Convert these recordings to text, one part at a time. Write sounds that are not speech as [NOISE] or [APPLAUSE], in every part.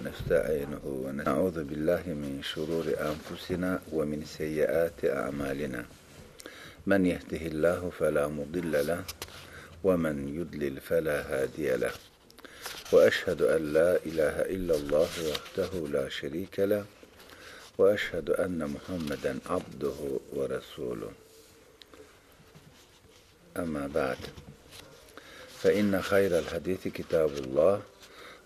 ونستعينه ونعوذ بالله من شرور أنفسنا ومن سيئات أعمالنا. من يهده الله فلا مضل له ومن يضلل فلا هادي له. وأشهد أن لا إله إلا الله وحده لا شريك له. وأشهد أن محمدا عبده ورسوله. أما بعد فإن خير الحديث كتاب الله.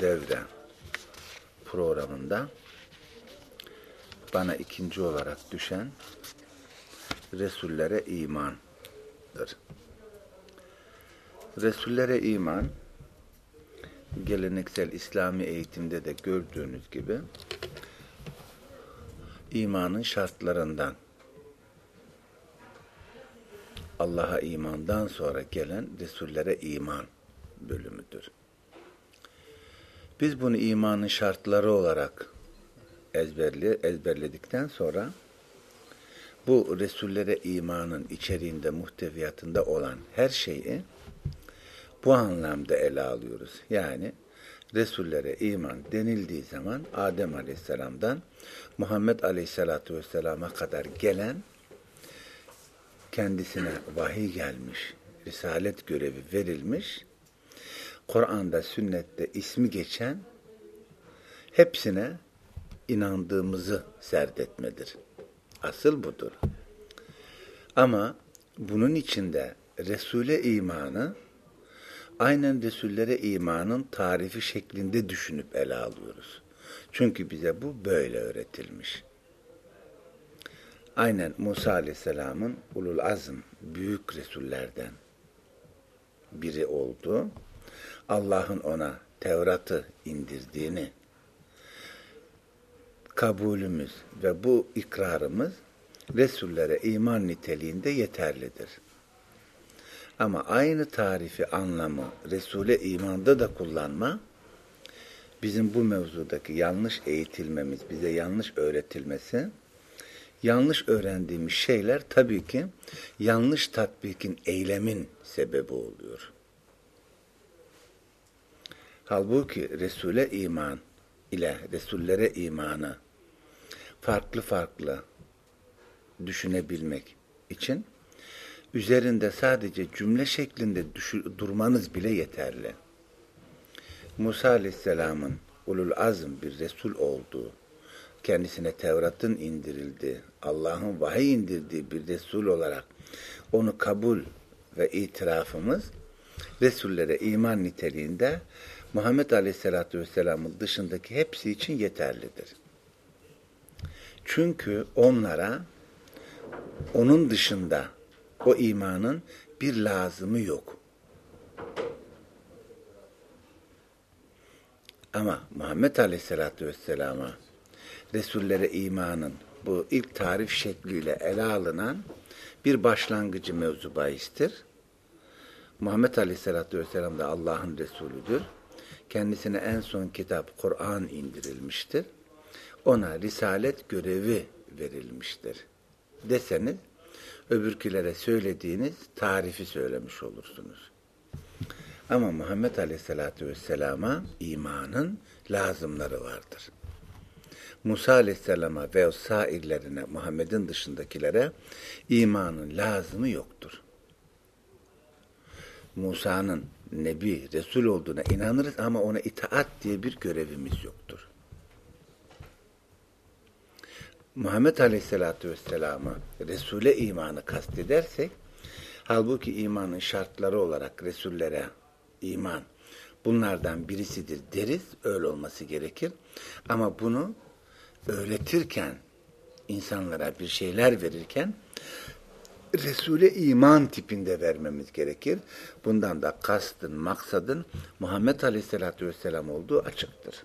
devre programında bana ikinci olarak düşen Resullere imandır. Resullere iman geleneksel İslami eğitimde de gördüğünüz gibi imanın şartlarından Allah'a imandan sonra gelen Resullere iman bölümüdür. Biz bunu imanın şartları olarak ezberli, ezberledikten sonra bu Resullere imanın içeriğinde, muhteviyatında olan her şeyi bu anlamda ele alıyoruz. Yani Resullere iman denildiği zaman Adem Aleyhisselam'dan Muhammed Aleyhisselatü Vesselam'a kadar gelen kendisine vahiy gelmiş, risalet görevi verilmiş, Kur'an'da, sünnette ismi geçen hepsine inandığımızı serdetmedir. Asıl budur. Ama bunun içinde Resul'e imanı aynen Resullere imanın tarifi şeklinde düşünüp ele alıyoruz. Çünkü bize bu böyle öğretilmiş. Aynen Musa Aleyhisselam'ın ulul azm, büyük Resullerden biri oldu. Allah'ın ona Tevrat'ı indirdiğini kabulümüz ve bu ikrarımız Resullere iman niteliğinde yeterlidir. Ama aynı tarifi, anlamı Resul'e imanda da kullanma, bizim bu mevzudaki yanlış eğitilmemiz, bize yanlış öğretilmesi, yanlış öğrendiğimiz şeyler tabii ki yanlış tatbikin, eylemin sebebi oluyor. Halbuki Resul'e iman ile Resullere imanı farklı farklı düşünebilmek için üzerinde sadece cümle şeklinde durmanız bile yeterli. Musa Aleyhisselam'ın ulul azm bir Resul olduğu, kendisine Tevrat'ın indirildiği, Allah'ın vahiy indirdiği bir Resul olarak onu kabul ve itirafımız Resullere iman niteliğinde Muhammed Aleyhisselatü Vesselam'ın dışındaki hepsi için yeterlidir. Çünkü onlara onun dışında o imanın bir lazımı yok. Ama Muhammed Aleyhisselatü Vesselam'a Resullere imanın bu ilk tarif şekliyle ele alınan bir başlangıcı mevzu bahistir. Muhammed Aleyhisselatü Vesselam da Allah'ın Resulüdür. Kendisine en son kitap Kur'an indirilmiştir. Ona risalet görevi verilmiştir. Deseniz öbürkülere söylediğiniz tarifi söylemiş olursunuz. Ama Muhammed Aleyhisselatü Vesselam'a imanın lazımları vardır. Musa Aleyhisselam'a ve sairlerine, Muhammed'in dışındakilere imanın lazımı yoktur. Musa'nın Nebi, Resul olduğuna inanırız ama ona itaat diye bir görevimiz yoktur. Muhammed Aleyhisselatü Vesselam'ı Resul'e imanı kastedersek, halbuki imanın şartları olarak Resullere iman bunlardan birisidir deriz, öyle olması gerekir. Ama bunu öğretirken, insanlara bir şeyler verirken, Resul'e iman tipinde vermemiz gerekir. Bundan da kastın, maksadın Muhammed Aleyhisselatü Vesselam olduğu açıktır.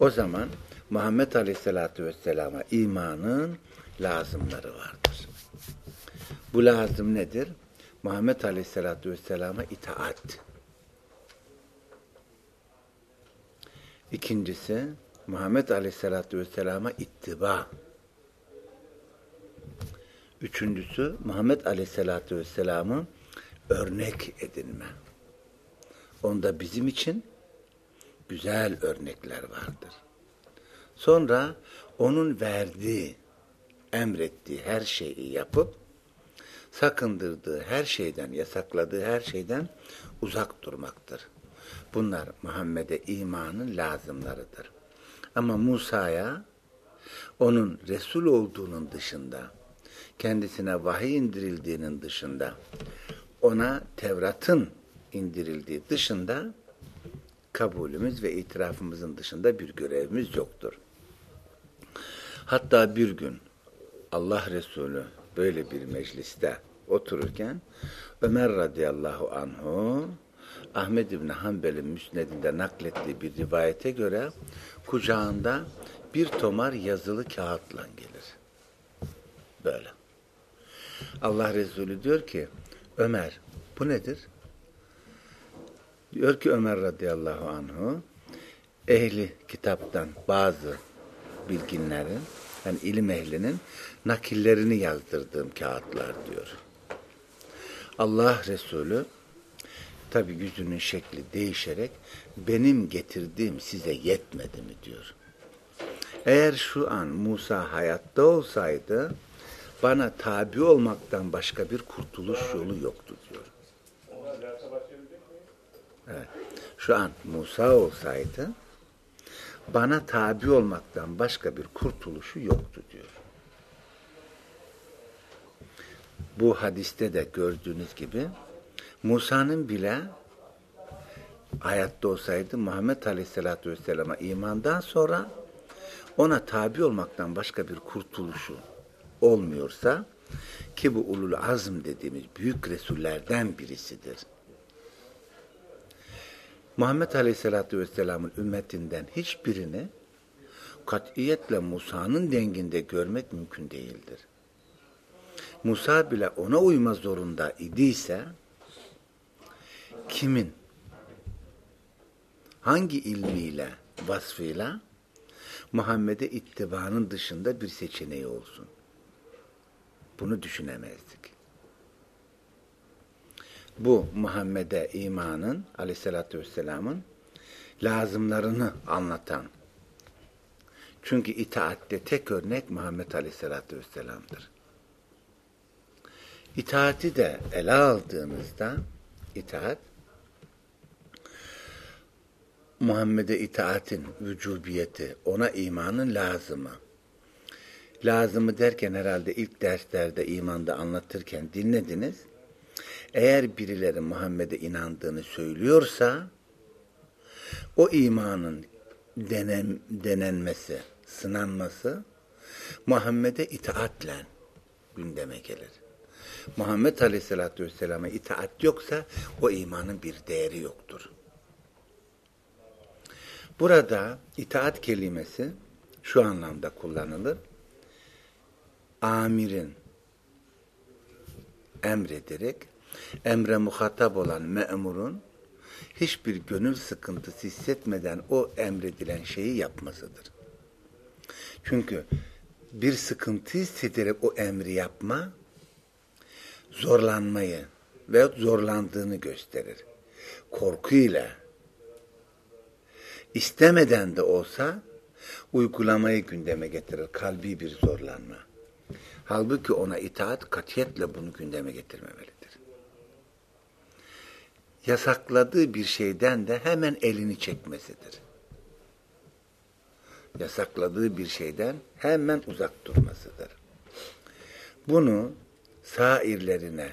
O zaman Muhammed Aleyhisselatü Vesselam'a imanın lazımları vardır. Bu lazım nedir? Muhammed Aleyhisselatü Vesselam'a itaat. İkincisi Muhammed Aleyhisselatü Vesselam'a ittiba. Üçüncüsü Muhammed Aleyhisselatü Vesselam'ı örnek edinme. Onda bizim için güzel örnekler vardır. Sonra onun verdiği, emrettiği her şeyi yapıp sakındırdığı her şeyden, yasakladığı her şeyden uzak durmaktır. Bunlar Muhammed'e imanın lazımlarıdır. Ama Musa'ya onun Resul olduğunun dışında, kendisine vahiy indirildiğinin dışında, ona Tevrat'ın indirildiği dışında kabulümüz ve itirafımızın dışında bir görevimiz yoktur. Hatta bir gün Allah Resulü böyle bir mecliste otururken Ömer radıyallahu anhu Ahmed İbni Hanbel'in müsnedinde naklettiği bir rivayete göre kucağında bir tomar yazılı kağıtla gelir. Böyle. Allah Resulü diyor ki Ömer bu nedir? Diyor ki Ömer radıyallahu anhu ehli kitaptan bazı bilginlerin yani ilim ehlinin nakillerini yazdırdığım kağıtlar diyor. Allah Resulü tabi yüzünün şekli değişerek benim getirdiğim size yetmedi mi diyor. Eğer şu an Musa hayatta olsaydı bana tabi olmaktan başka bir kurtuluş yolu yoktu diyor. Evet. Şu an Musa olsaydı bana tabi olmaktan başka bir kurtuluşu yoktu diyor. Bu hadiste de gördüğünüz gibi Musa'nın bile hayatta olsaydı Muhammed Aleyhisselatü Vesselam'a imandan sonra ona tabi olmaktan başka bir kurtuluşu olmuyorsa ki bu ulul azm dediğimiz büyük resullerden birisidir. Muhammed Aleyhisselatü Vesselam'ın ümmetinden hiçbirini katiyetle Musa'nın denginde görmek mümkün değildir. Musa bile ona uyma zorunda idiyse kimin hangi ilmiyle, vasfıyla Muhammed'e ittibanın dışında bir seçeneği olsun. Bunu düşünemezdik. Bu Muhammed'e imanın aleyhissalatü vesselamın lazımlarını anlatan. Çünkü itaatte tek örnek Muhammed aleyhissalatü vesselam'dır. İtaati de ele aldığımızda itaat Muhammed'e itaatin vücubiyeti, ona imanın lazımı. Lazımı derken herhalde ilk derslerde imanda anlatırken dinlediniz. Eğer birileri Muhammed'e inandığını söylüyorsa o imanın denen, denenmesi, sınanması Muhammed'e itaatle gündeme gelir. Muhammed Aleyhisselatü Vesselam'a itaat yoksa o imanın bir değeri yoktur. Burada itaat kelimesi şu anlamda kullanılır. Amirin emrederek emre muhatap olan memurun hiçbir gönül sıkıntısı hissetmeden o emredilen şeyi yapmasıdır. Çünkü bir sıkıntı hissederek o emri yapma zorlanmayı ve zorlandığını gösterir. Korkuyla istemeden de olsa uygulamayı gündeme getirir. Kalbi bir zorlanma. Halbuki ona itaat katiyetle bunu gündeme getirmemelidir. Yasakladığı bir şeyden de hemen elini çekmesidir. Yasakladığı bir şeyden hemen uzak durmasıdır. Bunu sairlerine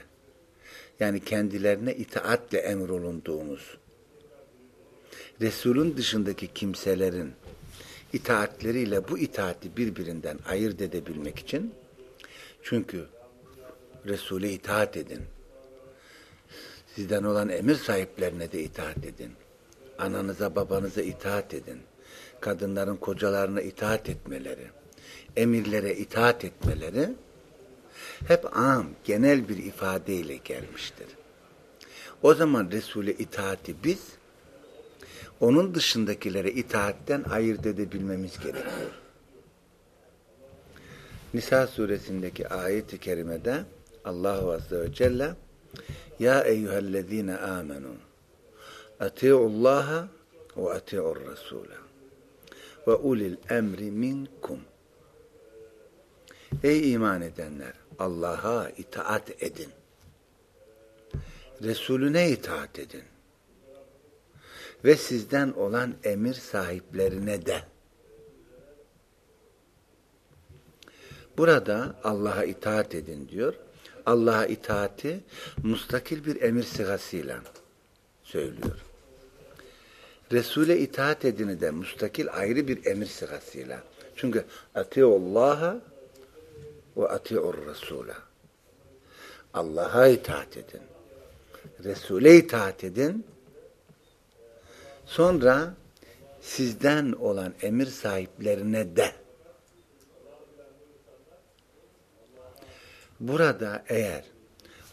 yani kendilerine itaatle emrolunduğumuz Resul'ün dışındaki kimselerin itaatleriyle bu itaati birbirinden ayırt edebilmek için çünkü Resul'e itaat edin. Sizden olan emir sahiplerine de itaat edin. ananıza babanıza itaat edin. Kadınların kocalarına itaat etmeleri, emirlere itaat etmeleri hep am, genel bir ifadeyle gelmiştir. O zaman Resul'e itaati biz, onun dışındakilere itaatten ayırt edebilmemiz gerekiyor. Nisa suresindeki ayet-i kerimede Allahu Azze ve Celle Ya eyyühellezine amenu ati'ullaha ve ati'ur rasule ve ulil emri minkum Ey iman edenler Allah'a itaat edin. Resulüne itaat edin. Ve sizden olan emir sahiplerine de. Burada Allah'a itaat edin diyor. Allah'a itaati mustakil bir emir sigasıyla söylüyor. Resul'e itaat edini de mustakil ayrı bir emir sigasıyla. Çünkü atiullaha ve ati'ur Resul'a. Allah'a itaat edin. Resul'e itaat edin. Sonra sizden olan emir sahiplerine de. Burada eğer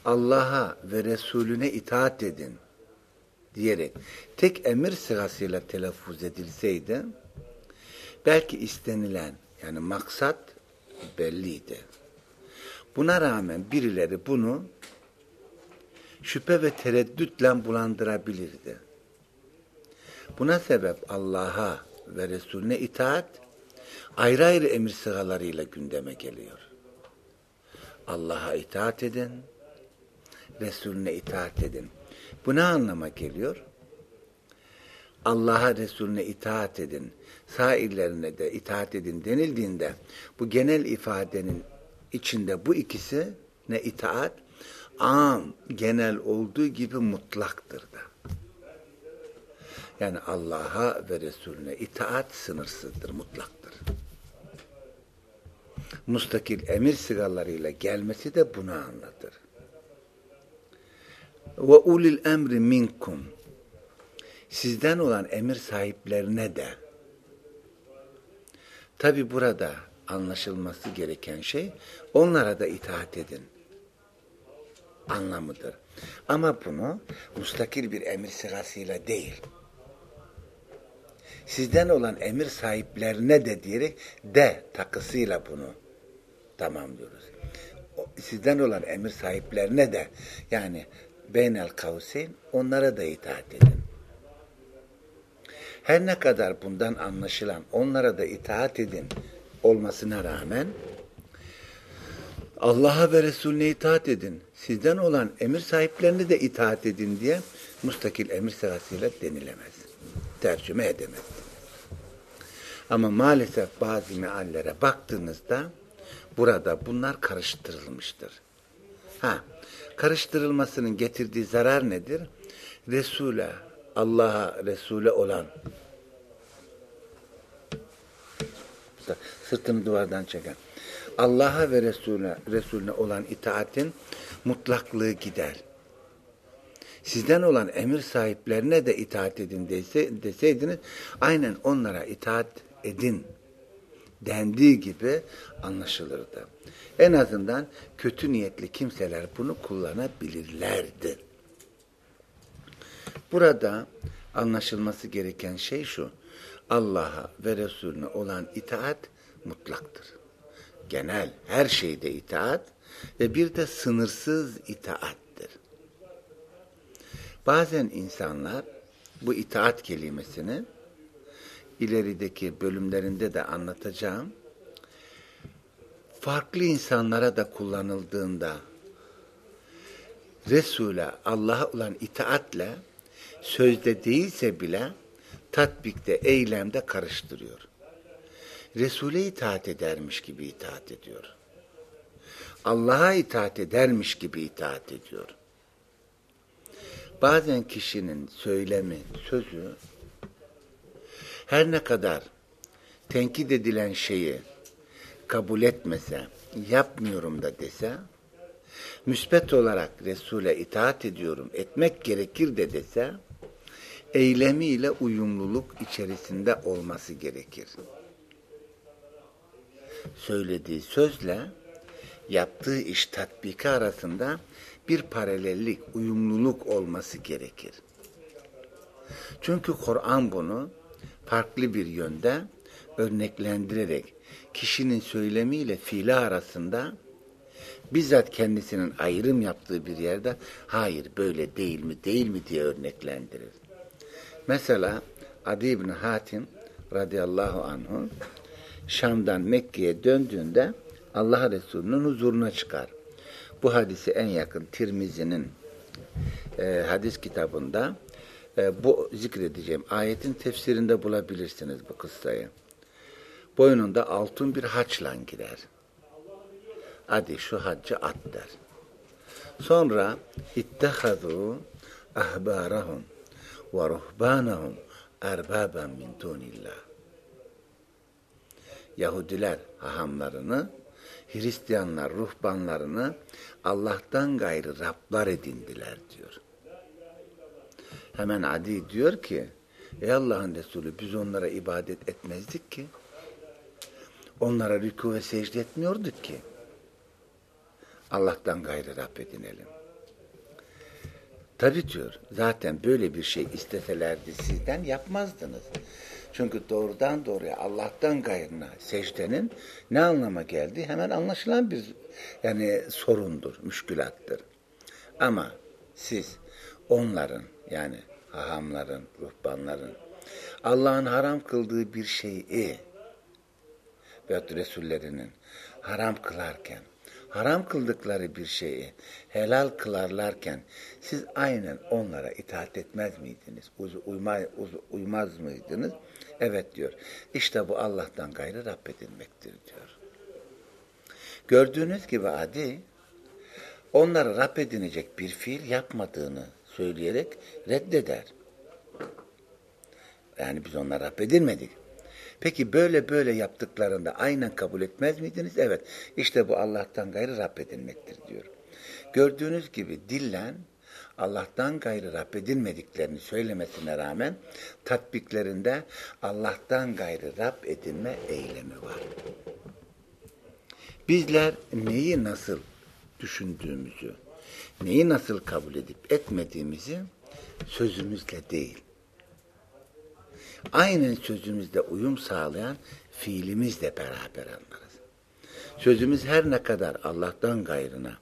Allah'a ve Resulüne itaat edin diyerek tek emir sırasıyla telaffuz edilseydi belki istenilen yani maksat belliydi. Buna rağmen birileri bunu şüphe ve tereddütle bulandırabilirdi. Buna sebep Allah'a ve Resulüne itaat ayrı ayrı emir sıralarıyla gündeme geliyor. Allah'a itaat edin, Resulüne itaat edin. Bu ne anlama geliyor? Allah'a Resulüne itaat edin, sairlerine de itaat edin denildiğinde bu genel ifadenin içinde bu ikisi ne itaat am genel olduğu gibi mutlaktır da. Yani Allah'a ve Resulüne itaat sınırsızdır, mutlaktır. Mustakil emir sigalarıyla gelmesi de bunu anlatır. Ve ulil emri minkum sizden olan emir sahiplerine de tabi burada anlaşılması gereken şey onlara da itaat edin anlamıdır. Ama bunu mustakil bir emir sırasıyla değil. Sizden olan emir sahiplerine de diyerek de takısıyla bunu tamamlıyoruz. Sizden olan emir sahiplerine de yani beynel kavseyn onlara da itaat edin. Her ne kadar bundan anlaşılan onlara da itaat edin olmasına rağmen Allah'a ve Resulüne itaat edin. Sizden olan emir sahiplerine de itaat edin diye mustakil emir sırasıyla denilemez. Tercüme edemez. Ama maalesef bazı meallere baktığınızda burada bunlar karıştırılmıştır. Ha, karıştırılmasının getirdiği zarar nedir? Resul'e, Allah'a, Resul'e olan sırtını duvardan çeken Allah'a ve Resulüne, Resulüne olan itaatin mutlaklığı gider. Sizden olan emir sahiplerine de itaat edin dese, deseydiniz aynen onlara itaat edin dendiği gibi anlaşılırdı. En azından kötü niyetli kimseler bunu kullanabilirlerdi. Burada anlaşılması gereken şey şu. Allah'a ve Resulüne olan itaat mutlaktır. Genel her şeyde itaat ve bir de sınırsız itaattir. Bazen insanlar bu itaat kelimesini ilerideki bölümlerinde de anlatacağım farklı insanlara da kullanıldığında Resul'e, Allah'a olan itaatle sözde değilse bile tatbikte, eylemde karıştırıyor. Resul'e itaat edermiş gibi itaat ediyor. Allah'a itaat edermiş gibi itaat ediyor. Bazen kişinin söylemi, sözü her ne kadar tenkit edilen şeyi kabul etmese, yapmıyorum da dese, müspet olarak Resul'e itaat ediyorum, etmek gerekir de dese, eylemiyle uyumluluk içerisinde olması gerekir. Söylediği sözle yaptığı iş tatbiki arasında bir paralellik, uyumluluk olması gerekir. Çünkü Kur'an bunu farklı bir yönde örneklendirerek kişinin söylemiyle fiili arasında bizzat kendisinin ayrım yaptığı bir yerde hayır böyle değil mi değil mi diye örneklendirir. Mesela Adi İbni Hatim radıyallahu anhu Şam'dan Mekke'ye döndüğünde Allah Resulü'nün huzuruna çıkar. Bu hadisi en yakın Tirmizi'nin e, hadis kitabında e, bu zikredeceğim ayetin tefsirinde bulabilirsiniz bu kıssayı. Boynunda altın bir haçla gider. Hadi şu haccı at der. Sonra ittehadu ahbarahum ve ruhbanahum erbaben min dunillah. Yahudiler hahamlarını, Hristiyanlar ruhbanlarını Allah'tan gayrı Rablar edindiler diyor. Hemen Adi diyor ki, Ey Allah'ın Resulü biz onlara ibadet etmezdik ki. Onlara rükû ve secde etmiyorduk ki. Allah'tan gayrı Rab edinelim. Tabi diyor, zaten böyle bir şey isteselerdi sizden yapmazdınız. Çünkü doğrudan doğruya Allah'tan gayrına secdenin ne anlama geldiği hemen anlaşılan bir yani sorundur, müşkülattır. Ama siz onların yani hahamların, ruhbanların Allah'ın haram kıldığı bir şeyi ve Resullerinin haram kılarken haram kıldıkları bir şeyi helal kılarlarken siz aynen onlara itaat etmez miydiniz? Uz, uyma, uz, uymaz mıydınız? Evet diyor. İşte bu Allah'tan gayrı Rab edilmektir diyor. Gördüğünüz gibi Adi onlara Rab edinecek bir fiil yapmadığını söyleyerek reddeder. Yani biz onlara Rab edilmedik. Peki böyle böyle yaptıklarında aynen kabul etmez miydiniz? Evet. İşte bu Allah'tan gayrı Rab edilmektir diyor. Gördüğünüz gibi dillen Allah'tan gayrı Rab edilmediklerini söylemesine rağmen tatbiklerinde Allah'tan gayrı Rab edinme eylemi var. Bizler neyi nasıl düşündüğümüzü, neyi nasıl kabul edip etmediğimizi sözümüzle değil, aynen sözümüzde uyum sağlayan fiilimizle beraber anlarız. Sözümüz her ne kadar Allah'tan gayrına,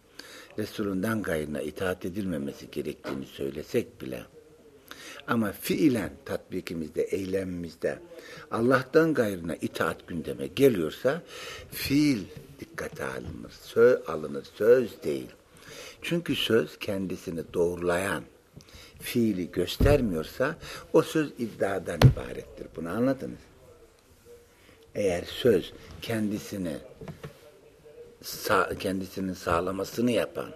Resulünden gayrına itaat edilmemesi gerektiğini söylesek bile, ama fiilen tatbikimizde, eylemimizde Allah'tan gayrına itaat gündeme geliyorsa fiil dikkate alınır, söz alınır, söz değil. Çünkü söz kendisini doğrulayan, fiili göstermiyorsa o söz iddiadan ibarettir. Bunu anladınız. Eğer söz kendisini kendisinin sağlamasını yapan,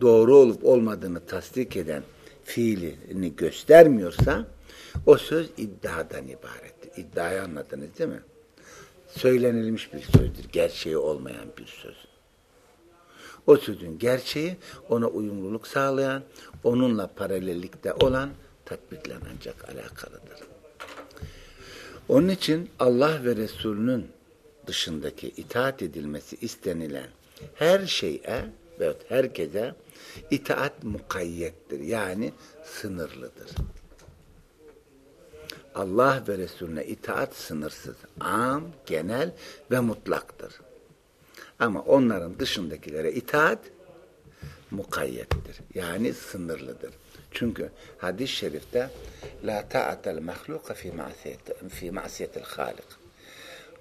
doğru olup olmadığını tasdik eden fiilini göstermiyorsa o söz iddiadan ibarettir. İddiayı anladınız değil mi? Söylenilmiş bir sözdür, gerçeği olmayan bir söz. O sözün gerçeği ona uyumluluk sağlayan, onunla paralellikte olan tatbikle ancak alakalıdır. Onun için Allah ve Resulünün dışındaki itaat edilmesi istenilen her şeye ve herkese itaat mukayyettir. Yani sınırlıdır. Allah ve Resulüne itaat sınırsız, am, genel ve mutlaktır. Ama onların dışındakilere itaat mukayyettir. Yani sınırlıdır. Çünkü hadis-i şerifte la ta'atel mahluka fi ma'siyeti fi ma'siyetil halik.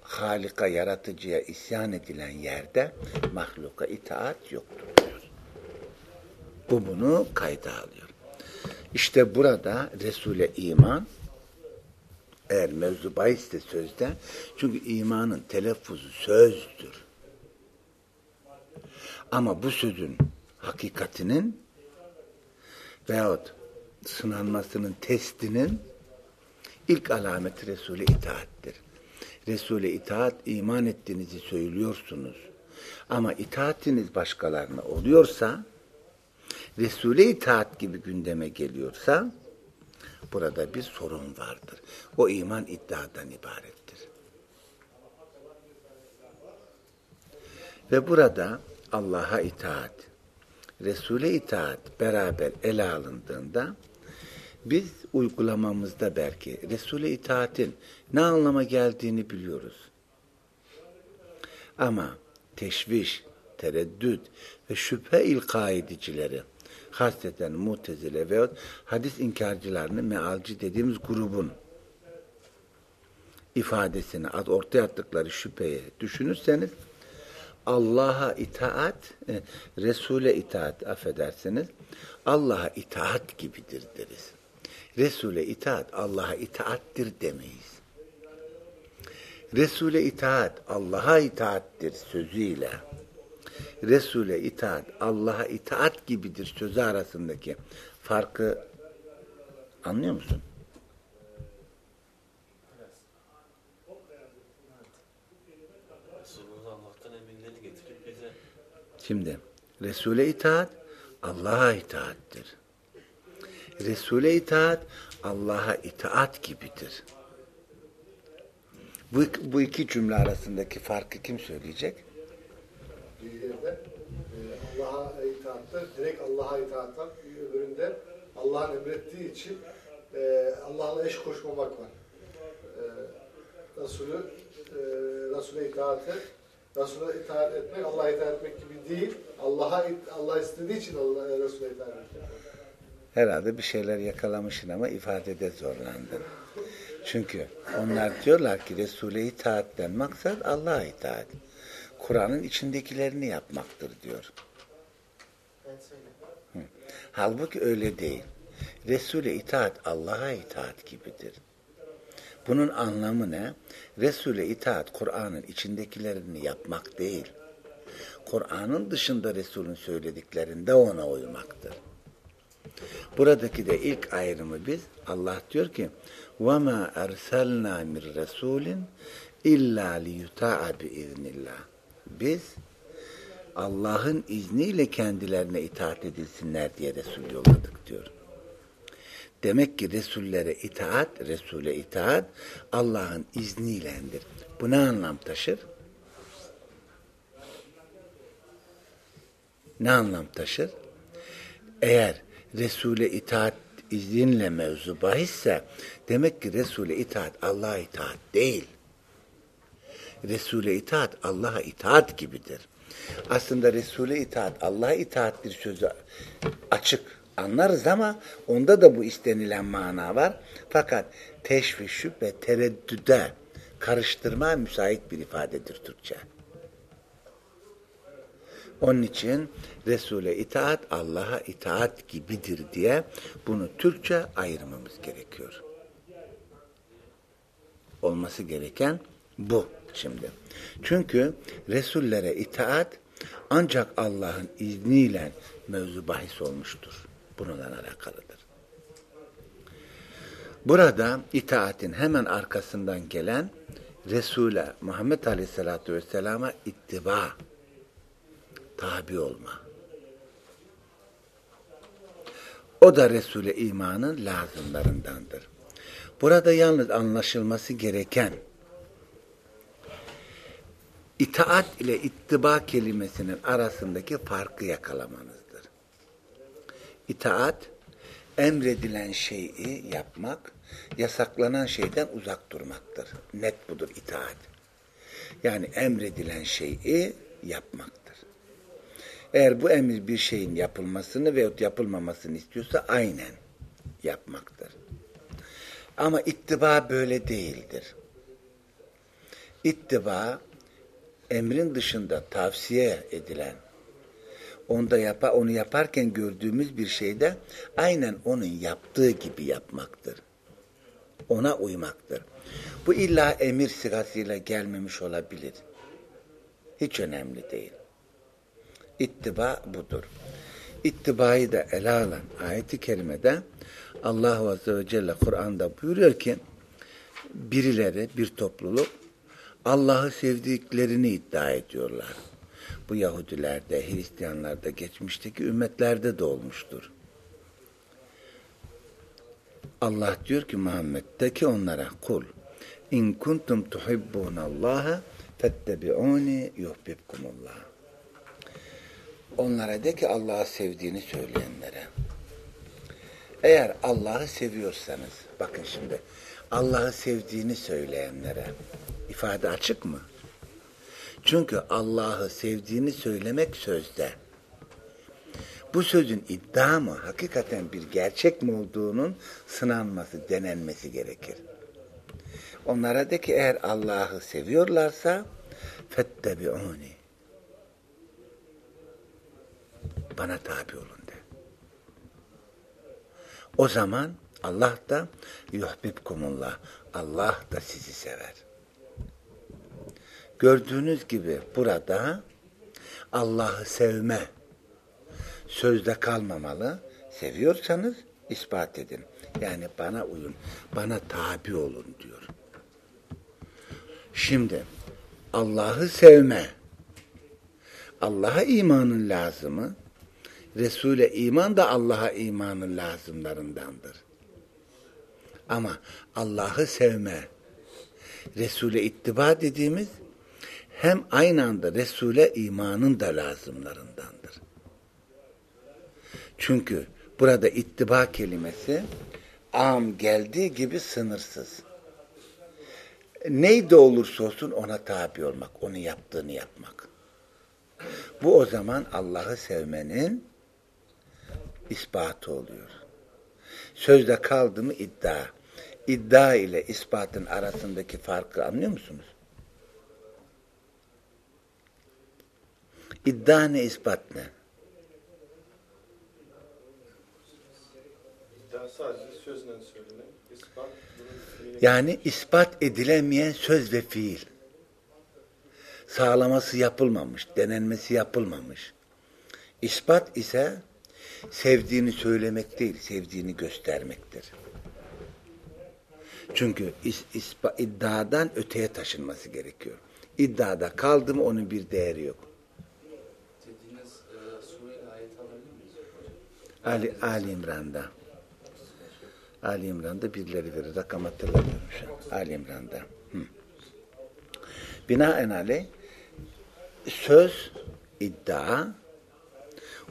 Halika yaratıcıya isyan edilen yerde mahluka itaat yoktur. Bu bunu kayda alıyor. İşte burada Resul'e iman eğer mevzu bahiste sözde çünkü imanın telaffuzu sözdür. Ama bu sözün hakikatinin veyahut sınanmasının testinin ilk alameti Resul'e itaattir. Resul'e itaat iman ettiğinizi söylüyorsunuz. Ama itaatiniz başkalarına oluyorsa, Resul'e itaat gibi gündeme geliyorsa, Burada bir sorun vardır. O iman iddiadan ibarettir. Ve burada Allah'a itaat, Resul'e itaat beraber ele alındığında biz uygulamamızda belki Resul'e itaatin ne anlama geldiğini biliyoruz. Ama teşviş, tereddüt ve şüphe ilka edicileri, hasreten mutezile ve hadis inkarcılarını mealci dediğimiz grubun ifadesini ortaya attıkları şüpheyi düşünürseniz Allah'a itaat, Resul'e itaat affedersiniz, Allah'a itaat gibidir deriz. Resul'e itaat Allah'a itaattir demeyiz. Resul'e itaat Allah'a itaattir sözüyle. Resul'e itaat Allah'a itaat gibidir sözü arasındaki farkı anlıyor musun? Şimdi Resul'e itaat Allah'a itaattir. Resul'e itaat Allah'a itaat gibidir. Bu, bu iki cümle arasındaki farkı kim söyleyecek? Diğerinde e, Allah'a itaatta, direkt Allah'a itaattan, öbüründe Allah'ın emrettiği için e, Allah'la eş koşmamak var. E, Resulü, e, itaati, Resul'e itaat etmek, Allah'a itaat etmek gibi değil. Allah'a Allah istediği için Allah, Resul'e itaat etmek. Herhalde bir şeyler yakalamışsın ama ifadede zorlandın. Çünkü onlar diyorlar ki Resul'e itaatten maksat Allah'a itaat. Kur'an'ın içindekilerini yapmaktır diyor. Hı. Halbuki öyle değil. Resul'e itaat Allah'a itaat gibidir. Bunun anlamı ne? Resul'e itaat Kur'an'ın içindekilerini yapmak değil. Kur'an'ın dışında Resul'ün söylediklerinde ona uymaktır. Buradaki de ilk ayrımı biz Allah diyor ki وَمَا اَرْسَلْنَا مِنْ رَسُولٍ اِلَّا لِيُتَاعَ بِاِذْنِ Biz Allah'ın izniyle kendilerine itaat edilsinler diye Resul yolladık diyor. Demek ki Resullere itaat, Resul'e itaat Allah'ın izniylendir. Bu ne anlam taşır? Ne anlam taşır? Eğer Resul'e itaat izinle mevzu bahisse demek ki Resul'e itaat Allah'a itaat değil. Resul'e itaat Allah'a itaat gibidir. Aslında Resul'e itaat Allah'a itaattir sözü açık anlarız ama onda da bu istenilen mana var. Fakat teşviş ve tereddüde karıştırma müsait bir ifadedir Türkçe. Onun için Resul'e itaat Allah'a itaat gibidir diye bunu Türkçe ayırmamız gerekiyor. Olması gereken bu şimdi. Çünkü Resullere itaat ancak Allah'ın izniyle mevzu bahis olmuştur. Bununla alakalıdır. Burada itaatin hemen arkasından gelen Resul'e Muhammed Aleyhisselatü Vesselam'a ittiba tabi olma. O da Resul'e imanın lazımlarındandır. Burada yalnız anlaşılması gereken itaat ile ittiba kelimesinin arasındaki farkı yakalamanızdır. İtaat, emredilen şeyi yapmak, yasaklanan şeyden uzak durmaktır. Net budur itaat. Yani emredilen şeyi yapmak. Eğer bu emir bir şeyin yapılmasını veyahut yapılmamasını istiyorsa aynen yapmaktır. Ama ittiba böyle değildir. İttiba emrin dışında tavsiye edilen, onda yapa, onu yaparken gördüğümüz bir şeyde aynen onun yaptığı gibi yapmaktır. Ona uymaktır. Bu illa emir sırasıyla gelmemiş olabilir. Hiç önemli değil. İttiba budur. İttibayı da ele alan ayeti kerimede Allah Azze ve Celle Kur'an'da buyuruyor ki birileri, bir topluluk Allah'ı sevdiklerini iddia ediyorlar. Bu Yahudilerde, Hristiyanlarda, geçmişteki ümmetlerde de olmuştur. Allah diyor ki Muhammed de ki onlara kul in kuntum tuhibbunallaha fettebi'uni yuhbibkumullah. Onlara de ki Allah'ı sevdiğini söyleyenlere. Eğer Allah'ı seviyorsanız, bakın şimdi, Allah'ı sevdiğini söyleyenlere ifade açık mı? Çünkü Allah'ı sevdiğini söylemek sözde. Bu sözün iddia mı, hakikaten bir gerçek mi olduğunun sınanması, denenmesi gerekir. Onlara de ki eğer Allah'ı seviyorlarsa fettebi'uni. Bana tabi olun de. O zaman Allah da yuhbibkumullah. Allah da sizi sever. Gördüğünüz gibi burada Allah'ı sevme sözde kalmamalı. Seviyorsanız ispat edin. Yani bana uyun, bana tabi olun diyor. Şimdi Allah'ı sevme, Allah'a imanın lazımı, Resul'e iman da Allah'a imanın lazımlarındandır. Ama Allah'ı sevme, Resul'e ittiba dediğimiz hem aynı anda Resul'e imanın da lazımlarındandır. Çünkü burada ittiba kelimesi am geldiği gibi sınırsız. Neyde olursa olsun ona tabi olmak, onu yaptığını yapmak. Bu o zaman Allah'ı sevmenin ispatı oluyor. Sözde kaldı mı iddia. İddia ile ispatın arasındaki farkı anlıyor musunuz? İddia ne, ispat ne? Yani ispat edilemeyen söz ve fiil. Sağlaması yapılmamış, denenmesi yapılmamış. İspat ise sevdiğini söylemek değil, sevdiğini göstermektir. Çünkü is, ispa, iddiadan öteye taşınması gerekiyor. İddiada kaldı mı onun bir değeri yok. Dediğiniz e, sureyle ayet alabilir miyiz hocam? Ali, Ali İmran'da. Ali İmran'da birileri verir. Rakam hatırlamıyorum şu an. Ali İmran'da. Binaenaleyh söz, iddia,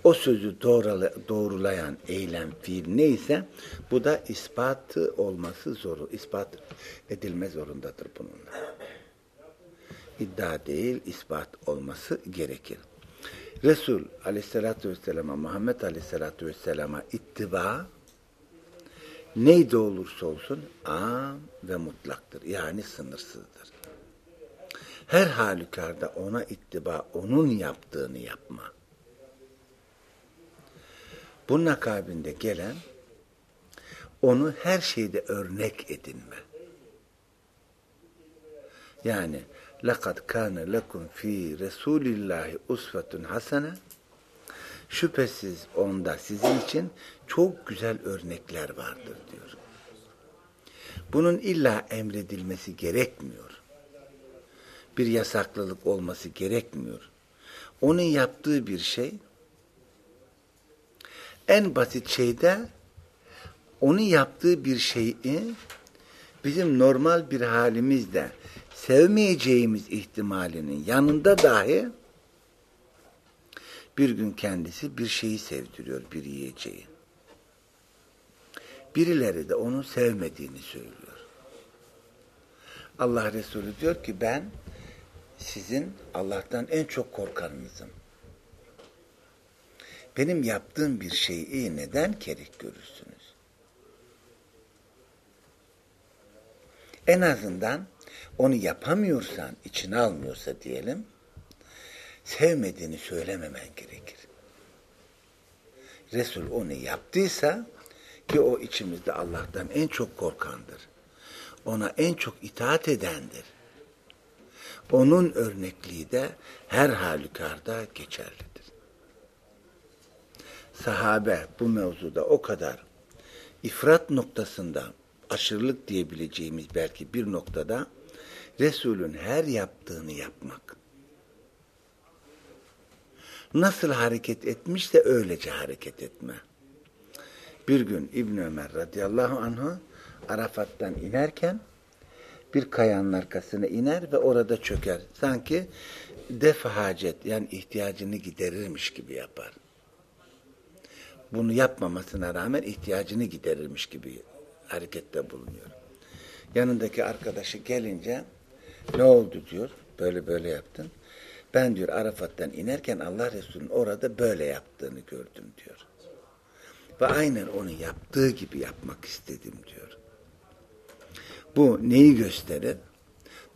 o sözü doğrula, doğrulayan eylem, fiil neyse bu da ispatı olması zoru, ispat edilme zorundadır bununla. İddia değil, ispat olması gerekir. Resul aleyhissalatü vesselam'a, Muhammed aleyhissalatü vesselam'a ittiba neyde olursa olsun am ve mutlaktır. Yani sınırsızdır. Her halükarda ona ittiba, onun yaptığını yapma. Bunun akabinde gelen onu her şeyde örnek edinme. Yani لَقَدْ كَانَ لَكُمْ ف۪ي رَسُولِ اللّٰهِ اُسْفَةٌ hasene Şüphesiz onda sizin için çok güzel örnekler vardır diyor. Bunun illa emredilmesi gerekmiyor. Bir yasaklılık olması gerekmiyor. Onun yaptığı bir şey en basit şeyde onun yaptığı bir şeyi bizim normal bir halimizde sevmeyeceğimiz ihtimalinin yanında dahi bir gün kendisi bir şeyi sevdiriyor, bir yiyeceği. Birileri de onu sevmediğini söylüyor. Allah Resulü diyor ki ben sizin Allah'tan en çok korkanınızım. Benim yaptığım bir şeyi neden kerik görürsünüz? En azından onu yapamıyorsan, içine almıyorsa diyelim, sevmediğini söylememen gerekir. Resul onu yaptıysa ki o içimizde Allah'tan en çok korkandır. Ona en çok itaat edendir. Onun örnekliği de her halükarda geçerlidir. Sahabe bu mevzuda o kadar ifrat noktasında aşırılık diyebileceğimiz belki bir noktada Resul'ün her yaptığını yapmak. Nasıl hareket etmişse öylece hareket etme. Bir gün İbn Ömer radıyallahu anh'ı Arafat'tan inerken bir kayanın arkasına iner ve orada çöker. Sanki def hacet yani ihtiyacını giderirmiş gibi yapar. Bunu yapmamasına rağmen ihtiyacını giderirmiş gibi harekette bulunuyor. Yanındaki arkadaşı gelince ne oldu diyor. Böyle böyle yaptın. Ben diyor Arafat'tan inerken Allah Resulü'nün orada böyle yaptığını gördüm diyor. Ve aynen onu yaptığı gibi yapmak istedim diyor. Bu neyi gösterir?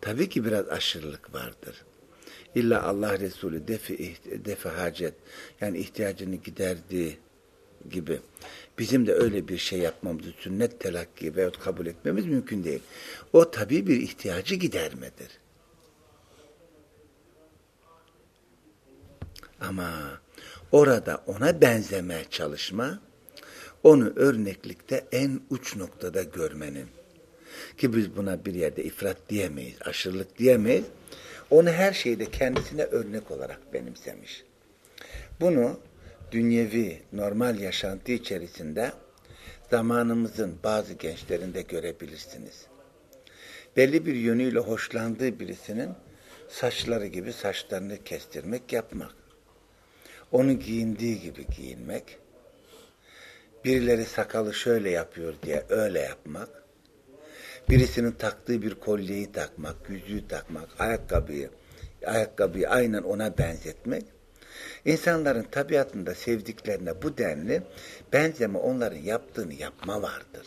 Tabii ki biraz aşırılık vardır. İlla Allah Resulü defi, defi hacet yani ihtiyacını giderdiği gibi bizim de öyle bir şey yapmamızı sünnet telakki veyahut kabul etmemiz mümkün değil. O tabii bir ihtiyacı gidermedir. Ama orada ona benzemeye çalışma, onu örneklikte en uç noktada görmenin. Ki biz buna bir yerde ifrat diyemeyiz, aşırılık diyemeyiz. Onu her şeyde kendisine örnek olarak benimsemiş. Bunu dünyevi, normal yaşantı içerisinde zamanımızın bazı gençlerinde görebilirsiniz. Belli bir yönüyle hoşlandığı birisinin saçları gibi saçlarını kestirmek, yapmak. Onu giyindiği gibi giyinmek. Birileri sakalı şöyle yapıyor diye öyle yapmak. Birisinin taktığı bir kolyeyi takmak, yüzüğü takmak, ayakkabıyı, ayakkabıyı aynen ona benzetmek. İnsanların tabiatında sevdiklerine bu denli benzeme onların yaptığını yapma vardır.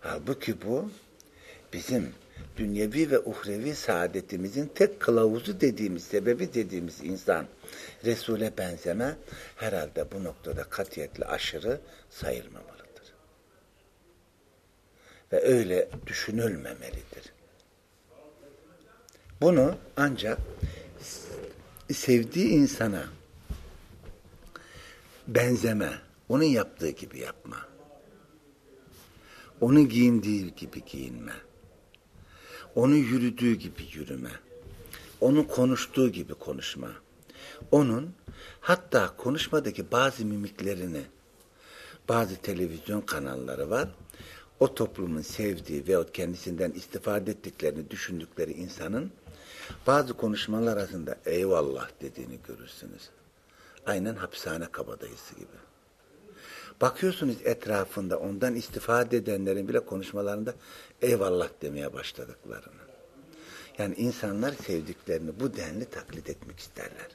Halbuki bu bizim dünyevi ve uhrevi saadetimizin tek kılavuzu dediğimiz, sebebi dediğimiz insan Resul'e benzeme herhalde bu noktada katiyetle aşırı sayılmamalıdır. Ve öyle düşünülmemelidir. Bunu ancak sevdiği insana benzeme, onun yaptığı gibi yapma. Onun giyindiği gibi giyinme. Onun yürüdüğü gibi yürüme. Onun konuştuğu gibi konuşma. Onun hatta konuşmadaki bazı mimiklerini bazı televizyon kanalları var. O toplumun sevdiği veyahut kendisinden istifade ettiklerini düşündükleri insanın bazı konuşmalar arasında eyvallah dediğini görürsünüz. Aynen hapishane kabadayısı gibi. Bakıyorsunuz etrafında ondan istifade edenlerin bile konuşmalarında eyvallah demeye başladıklarını. Yani insanlar sevdiklerini bu denli taklit etmek isterler.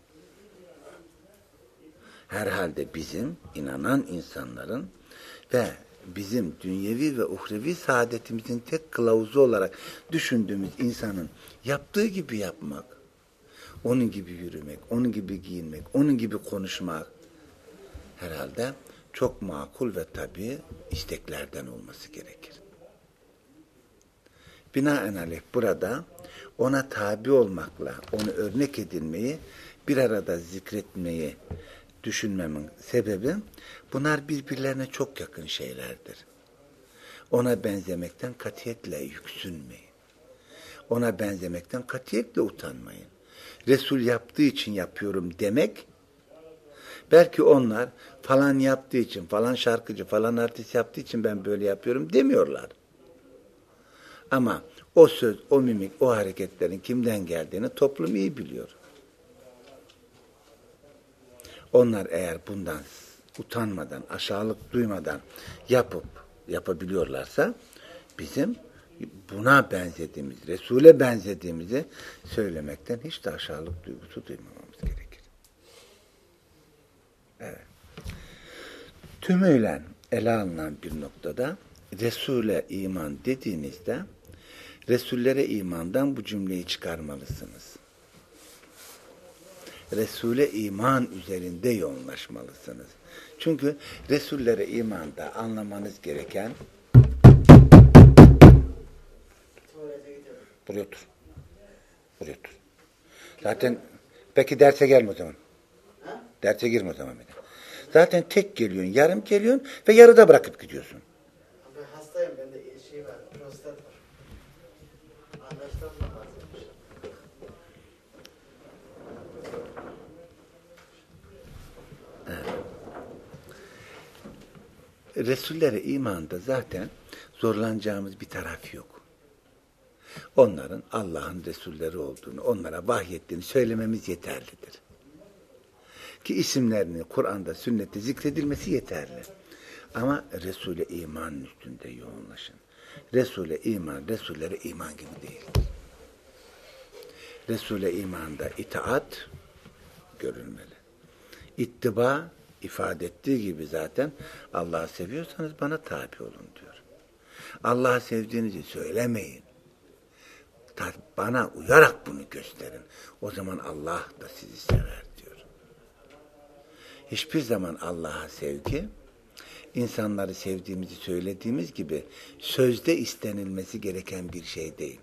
Herhalde bizim inanan insanların ve bizim dünyevi ve uhrevi saadetimizin tek kılavuzu olarak düşündüğümüz insanın yaptığı gibi yapmak, onun gibi yürümek, onun gibi giyinmek, onun gibi konuşmak herhalde çok makul ve tabi isteklerden olması gerekir. Binaenaleyh burada ona tabi olmakla, onu örnek edilmeyi, bir arada zikretmeyi düşünmemin sebebi bunlar birbirlerine çok yakın şeylerdir. Ona benzemekten katiyetle yüksünmeyin. Ona benzemekten katiyetle utanmayın. Resul yaptığı için yapıyorum demek belki onlar falan yaptığı için, falan şarkıcı, falan artist yaptığı için ben böyle yapıyorum demiyorlar. Ama o söz, o mimik, o hareketlerin kimden geldiğini toplum iyi biliyor. Onlar eğer bundan utanmadan, aşağılık duymadan yapıp yapabiliyorlarsa bizim buna benzediğimiz, Resul'e benzediğimizi söylemekten hiç de aşağılık duygusu duymamamız gerekir. Evet. Tümüyle ele alınan bir noktada Resul'e iman dediğinizde Resullere imandan bu cümleyi çıkarmalısınız. Resul'e iman üzerinde yoğunlaşmalısınız. Çünkü Resullere imanda anlamanız gereken buraya otur. Buraya otur. Zaten peki derse gelme o zaman. Derse girme o zaman. Zaten tek geliyorsun, yarım geliyorsun ve yarıda bırakıp gidiyorsun. Ben hastayım, bende şey var, prostat var. Bahsetmişim? Evet. Resullere imanda zaten zorlanacağımız bir taraf yok. Onların Allah'ın Resulleri olduğunu, onlara vahyettiğini söylememiz yeterlidir. Ki isimlerini Kur'an'da, sünnette zikredilmesi yeterli. Ama Resul'e iman üstünde yoğunlaşın. Resul'e iman, Resul'lere iman gibi değildir. Resul'e imanda itaat görülmeli. İttiba ifade ettiği gibi zaten Allah'ı seviyorsanız bana tabi olun diyor. Allah'ı sevdiğinizi söylemeyin. Bana uyarak bunu gösterin. O zaman Allah da sizi sever diyor. Hiçbir zaman Allah'a sevgi insanları sevdiğimizi söylediğimiz gibi sözde istenilmesi gereken bir şey değil.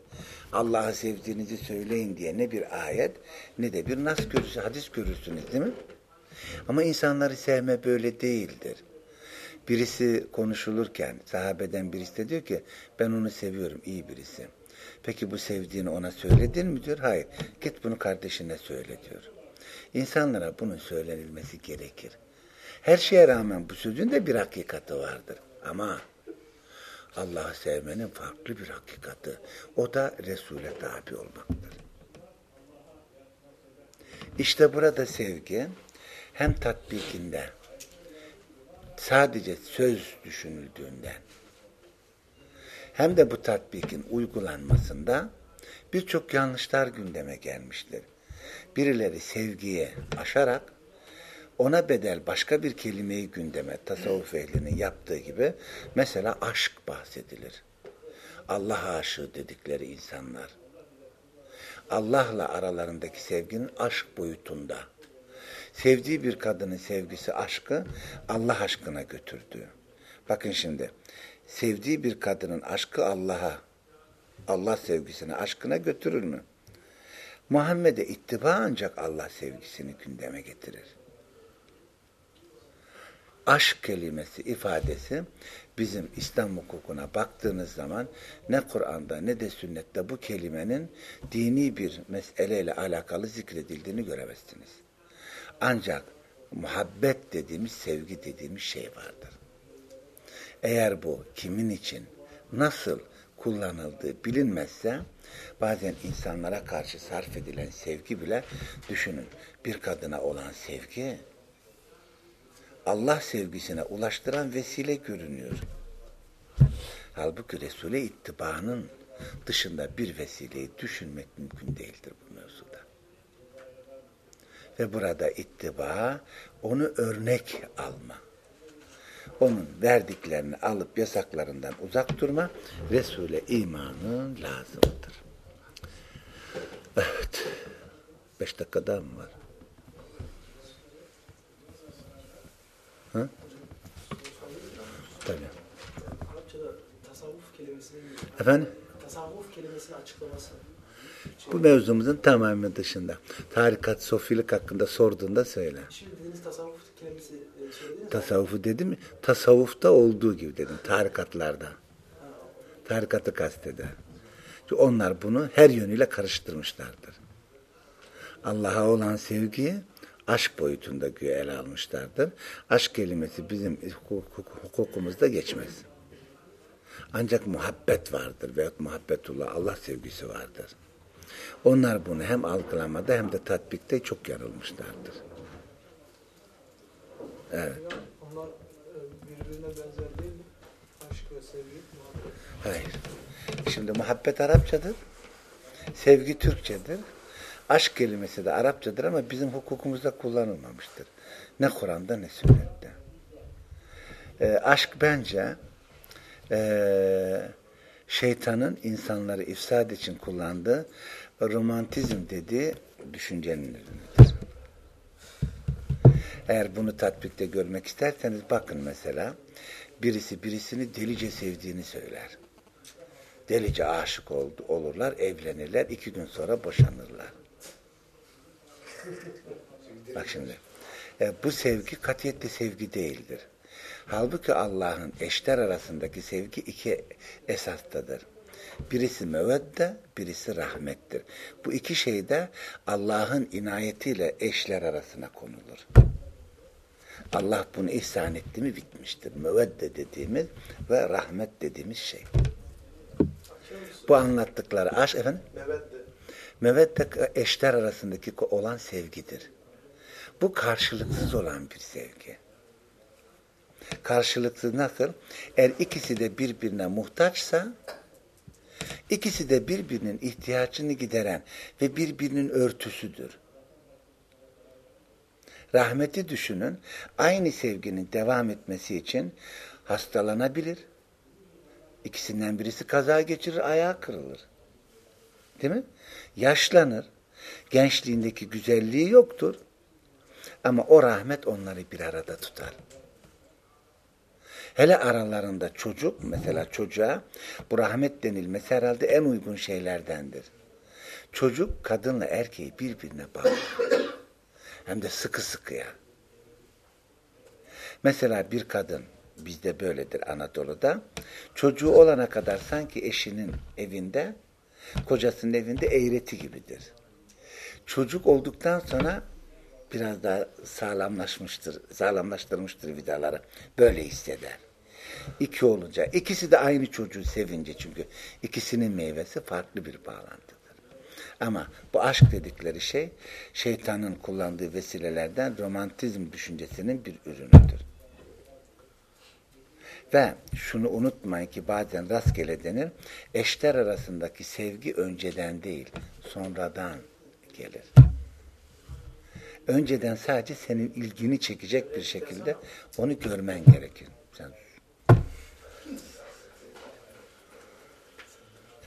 Allah'ı sevdiğinizi söyleyin diye ne bir ayet ne de bir nas görürsünüz, hadis görürsünüz değil mi? Ama insanları sevme böyle değildir. Birisi konuşulurken sahabeden birisi de diyor ki ben onu seviyorum iyi birisi. Peki bu sevdiğini ona söyledin mi diyor. Hayır git bunu kardeşine söyle diyor. İnsanlara bunun söylenilmesi gerekir. Her şeye rağmen bu sözün de bir hakikati vardır. Ama Allah'ı sevmenin farklı bir hakikati. O da Resul'e tabi olmaktır. İşte burada sevgi hem tatbikinde sadece söz düşünüldüğünden hem de bu tatbikin uygulanmasında birçok yanlışlar gündeme gelmiştir. Birileri sevgiye aşarak ona bedel başka bir kelimeyi gündeme tasavvuf ehlinin yaptığı gibi mesela aşk bahsedilir. Allah aşığı dedikleri insanlar. Allah'la aralarındaki sevginin aşk boyutunda. Sevdiği bir kadının sevgisi aşkı Allah aşkına götürdü. Bakın şimdi sevdiği bir kadının aşkı Allah'a, Allah sevgisine, aşkına götürür mü? Muhammed'e ittiba ancak Allah sevgisini gündeme getirir. Aşk kelimesi, ifadesi bizim İslam hukukuna baktığınız zaman ne Kur'an'da ne de sünnette bu kelimenin dini bir meseleyle alakalı zikredildiğini göremezsiniz. Ancak muhabbet dediğimiz, sevgi dediğimiz şey vardır. Eğer bu kimin için, nasıl kullanıldığı bilinmezse bazen insanlara karşı sarf edilen sevgi bile düşünün. Bir kadına olan sevgi Allah sevgisine ulaştıran vesile görünüyor. Halbuki Resul'e ittibanın dışında bir vesileyi düşünmek mümkün değildir bu mevzuda. Ve burada ittiba, onu örnek alma onun verdiklerini alıp yasaklarından uzak durma, Resul'e imanın lazımdır. Evet. Beş dakika daha mı var? Ha? Tabii. Arapçada tasavvuf kelimesinin Efendim? tasavvuf kelimesinin açıklaması. Bu mevzumuzun tamamen dışında. Tarikat, sofilik hakkında sorduğunda söyle. Şimdi dediğiniz tasavvuf kelimesi. Tasavvufu dedim? Tasavvufta olduğu gibi dedim. Tarikatlarda. Tarikatı kasteder. Çünkü onlar bunu her yönüyle karıştırmışlardır. Allah'a olan sevgiyi aşk boyutunda güya ele almışlardır. Aşk kelimesi bizim hukukumuzda geçmez. Ancak muhabbet vardır veyahut muhabbetullah Allah sevgisi vardır. Onlar bunu hem algılamada hem de tatbikte çok yanılmışlardır. Evet. Onlar e, birbirine benzer değil mi? Aşk ve sevgi, muhabbet. Hayır. Şimdi muhabbet Arapçadır. Sevgi Türkçedir. Aşk kelimesi de Arapçadır ama bizim hukukumuzda kullanılmamıştır. Ne Kur'an'da ne sünnette. E, aşk bence e, şeytanın insanları ifsad için kullandığı romantizm dediği düşüncenin ürünüdür. Eğer bunu tatbikte görmek isterseniz bakın mesela birisi birisini delice sevdiğini söyler. Delice aşık oldu, olurlar, evlenirler, iki gün sonra boşanırlar. Bak şimdi, e, bu sevgi katiyetli sevgi değildir. Halbuki Allah'ın eşler arasındaki sevgi iki esastadır. Birisi mevedde, birisi rahmettir. Bu iki şey de Allah'ın inayetiyle eşler arasına konulur. Allah bunu ihsan etti mi bitmiştir. Müvedde dediğimiz ve rahmet dediğimiz şey. Bu anlattıkları aşk efendim. Mevedde. Mevedde eşler arasındaki olan sevgidir. Bu karşılıksız olan bir sevgi. Karşılıksız nasıl? Eğer ikisi de birbirine muhtaçsa ikisi de birbirinin ihtiyacını gideren ve birbirinin örtüsüdür. Rahmeti düşünün. Aynı sevginin devam etmesi için hastalanabilir. İkisinden birisi kaza geçirir, ayağı kırılır. Değil mi? Yaşlanır. Gençliğindeki güzelliği yoktur. Ama o rahmet onları bir arada tutar. Hele aralarında çocuk, mesela çocuğa bu rahmet denilmesi herhalde en uygun şeylerdendir. Çocuk kadınla erkeği birbirine bağlar. Hem de sıkı sıkıya. Mesela bir kadın, bizde böyledir Anadolu'da, çocuğu olana kadar sanki eşinin evinde, kocasının evinde eğreti gibidir. Çocuk olduktan sonra biraz daha sağlamlaşmıştır, sağlamlaştırmıştır vidaları. Böyle hisseder. İki olunca, ikisi de aynı çocuğu sevince çünkü ikisinin meyvesi farklı bir bağlantıdır. Ama bu aşk dedikleri şey şeytanın kullandığı vesilelerden romantizm düşüncesinin bir ürünüdür. Ve şunu unutmayın ki bazen rastgele denir, eşler arasındaki sevgi önceden değil, sonradan gelir. Önceden sadece senin ilgini çekecek bir şekilde onu görmen gerekir.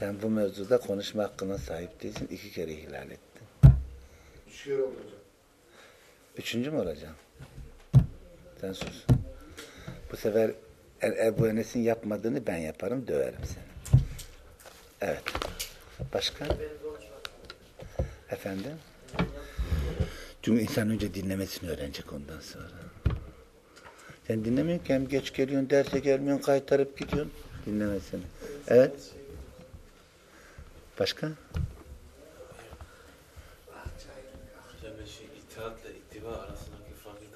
Sen, bu mevzuda konuşma hakkına sahip değilsin. iki kere ihlal ettin. Üç kere hocam. Üçüncü mü olacaksın? Sen sus. Bu sefer er, Ebu Enes'in yapmadığını ben yaparım, döverim seni. Evet. Başka? Efendim? Çünkü insan önce dinlemesini öğrenecek ondan sonra. Sen dinlemiyorsun ki hem geç geliyorsun, derse gelmiyorsun, kaytarıp gidiyorsun. Dinlemesini. Evet. Başka? Hocam ben şey itaatla ittiba arasındaki farkı tam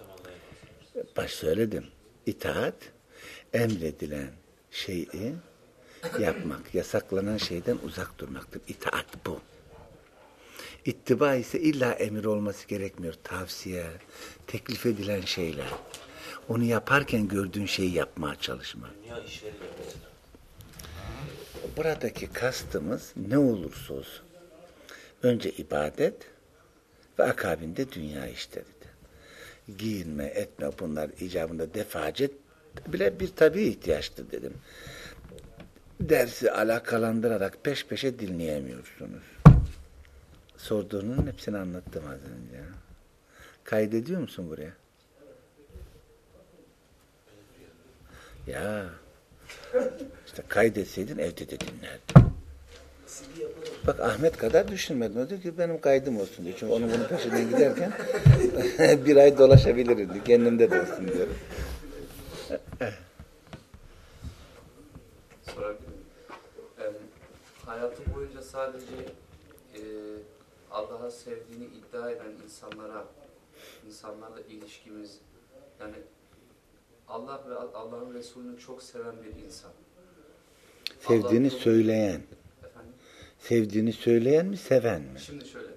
anlayamadım. Baş söyledim. İtaat, emredilen şeyi yapmak, yasaklanan şeyden uzak durmaktır. İtaat bu. İttiba ise illa emir olması gerekmiyor. Tavsiye, teklif edilen şeyler. Onu yaparken gördüğün şeyi yapmaya çalışmak. Dünya işleri mesela. Buradaki kastımız ne olursa olsun. Önce ibadet ve akabinde dünya işleridir. Giyinme, etme bunlar icabında defacet bile bir tabi ihtiyaçtır dedim. Dersi alakalandırarak peş peşe dinleyemiyorsunuz. Sorduğunun hepsini anlattım az önce. Kaydediyor musun buraya? Ya işte kaydetseydin evde de dinlerdin. Bak Ahmet kadar düşünmedim. O diyor ki benim kaydım olsun diyor. Çünkü onun bunun peşinden giderken [LAUGHS] bir ay dolaşabilirim diyor. Kendimde de olsun diyor. hayatı boyunca sadece e, Allah'a sevdiğini iddia eden insanlara, insanlarla ilişkimiz, yani Allah ve Allah'ın Resulü'nü çok seven bir insan. Sevdiğini söyleyen. Efendim? Sevdiğini söyleyen mi, seven mi? Şimdi şöyle,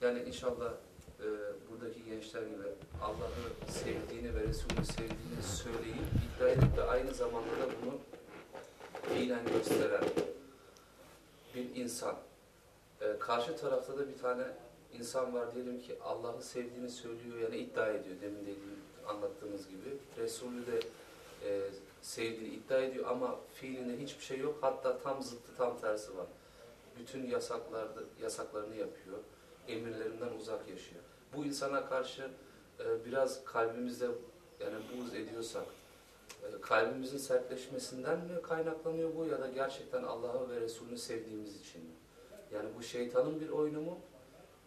yani inşallah e, buradaki gençler gibi Allah'ı sevdiğini ve Resulü sevdiğini söyleyip iddia edip de aynı zamanda da bunu fiilen gösteren bir insan. E, karşı tarafta da bir tane insan var diyelim ki Allah'ı sevdiğini söylüyor yani iddia ediyor demin dediğim anlattığımız gibi. Resulü de e, sevdiğini iddia ediyor ama fiilinde hiçbir şey yok. Hatta tam zıttı tam tersi var bütün yasaklarda yasaklarını yapıyor. Emirlerinden uzak yaşıyor. Bu insana karşı e, biraz kalbimizde yani buğz ediyorsak e, kalbimizin sertleşmesinden mi kaynaklanıyor bu ya da gerçekten Allah'ı ve Resulünü sevdiğimiz için mi? Yani bu şeytanın bir oyunu mu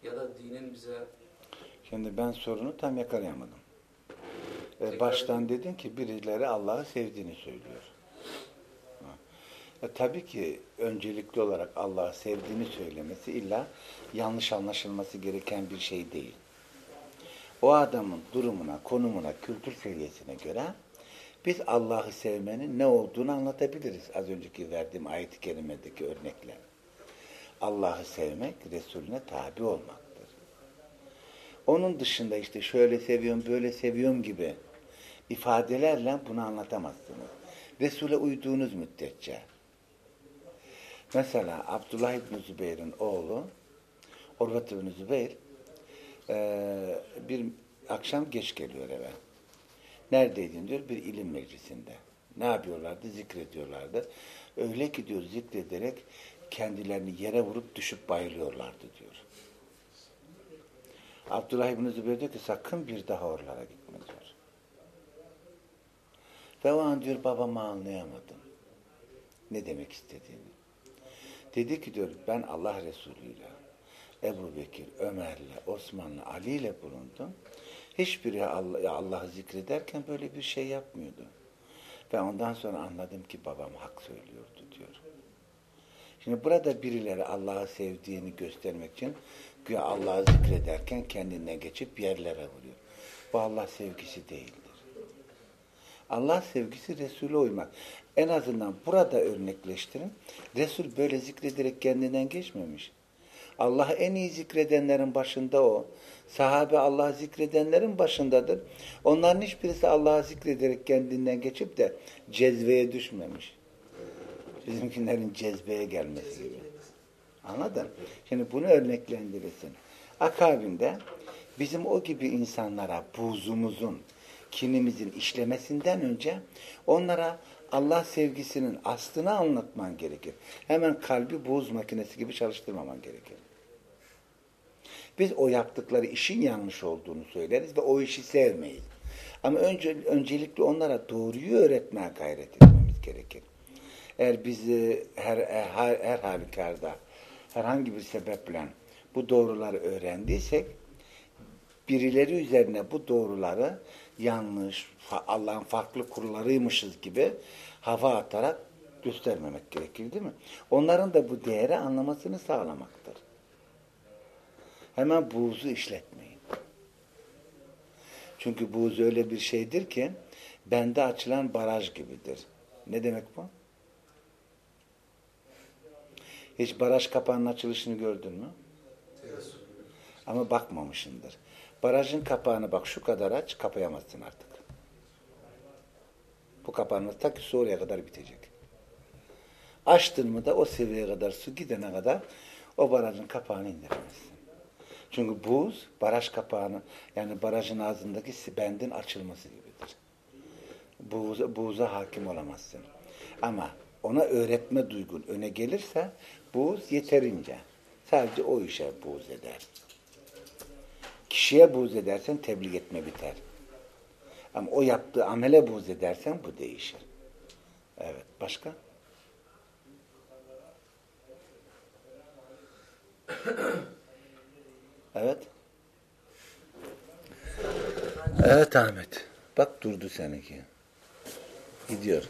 ya da dinin bize Şimdi ben sorunu tam yakalayamadım. Ee, Tekrar baştan dedin ki birileri Allah'ı sevdiğini söylüyor. E, tabii ki öncelikli olarak Allah'ı sevdiğini söylemesi illa yanlış anlaşılması gereken bir şey değil. o adamın durumuna, konumuna, kültür seviyesine göre biz Allah'ı sevmenin ne olduğunu anlatabiliriz. Az önceki verdiğim ayet-i kerimedeki örnekle. Allah'ı sevmek, Resulüne tabi olmaktır. Onun dışında işte şöyle seviyorum, böyle seviyorum gibi ifadelerle bunu anlatamazsınız. Resul'e uyduğunuz müddetçe. Mesela Abdullah İbni Zübeyir'in oğlu Orvat İbni Zübeyir eee, bir akşam geç geliyor eve. Neredeydin diyor? Bir ilim meclisinde. Ne yapıyorlardı? Zikrediyorlardı. Öyle ki diyor zikrederek kendilerini yere vurup düşüp bayılıyorlardı diyor. Abdullah İbni Zübeyir diyor ki sakın bir daha oralara gitme diyor. Ve o an diyor babamı anlayamadım. Ne demek istediğini. Dedi ki diyor ben Allah Resulü'yle Ebu Bekir, Ömer'le, Osman'la, Ali ile bulundum. Hiçbiri Allah- Allah'ı zikrederken böyle bir şey yapmıyordu. Ve ondan sonra anladım ki babam hak söylüyordu diyor. Şimdi burada birileri Allah'ı sevdiğini göstermek için güya Allah'ı zikrederken kendinden geçip yerlere vuruyor. Bu Allah sevgisi değildir. Allah sevgisi Resul'e uymak. En azından burada örnekleştirin. Resul böyle zikrederek kendinden geçmemiş. Allah'ı en iyi zikredenlerin başında o. Sahabe Allah'ı zikredenlerin başındadır. Onların hiçbirisi Allah'ı zikrederek kendinden geçip de cezveye düşmemiş. Bizimkilerin cezbeye gelmesi gibi. Anladın? Şimdi bunu örneklendirirsin. Akabinde bizim o gibi insanlara buzumuzun, kinimizin işlemesinden önce onlara Allah sevgisinin aslını anlatman gerekir. Hemen kalbi buz makinesi gibi çalıştırmaman gerekir. Biz o yaptıkları işin yanlış olduğunu söyleriz ve o işi sevmeyiz. Ama önce, öncelikle onlara doğruyu öğretmeye gayret etmemiz gerekir. Eğer biz e, her, her, her halükarda herhangi bir sebeple bu doğruları öğrendiysek birileri üzerine bu doğruları yanlış, Allah'ın farklı kurlarıymışız gibi hava atarak göstermemek gerekir değil mi? Onların da bu değeri anlamasını sağlamaktır. Hemen buğzu işletmeyin. Çünkü buğz öyle bir şeydir ki bende açılan baraj gibidir. Ne demek bu? Hiç baraj kapağının açılışını gördün mü? Ama bakmamışındır. Barajın kapağını bak şu kadar aç, kapayamazsın artık. Bu kapanması ta ki su oraya kadar bitecek. Açtın mı da o seviyeye kadar su gidene kadar o barajın kapağını indiremezsin. Çünkü buz baraj kapağını yani barajın ağzındaki bendin açılması gibidir. Buğza, buğza hakim olamazsın. Ama ona öğretme duygun öne gelirse buz yeterince. Sadece o işe buğz eder. Kişiye buğz edersen tebliğ etme biter. Ama o yaptığı amele buğz edersen bu değişir. Evet. Başka? Evet. Evet Ahmet. Bak durdu seninki. Gidiyor.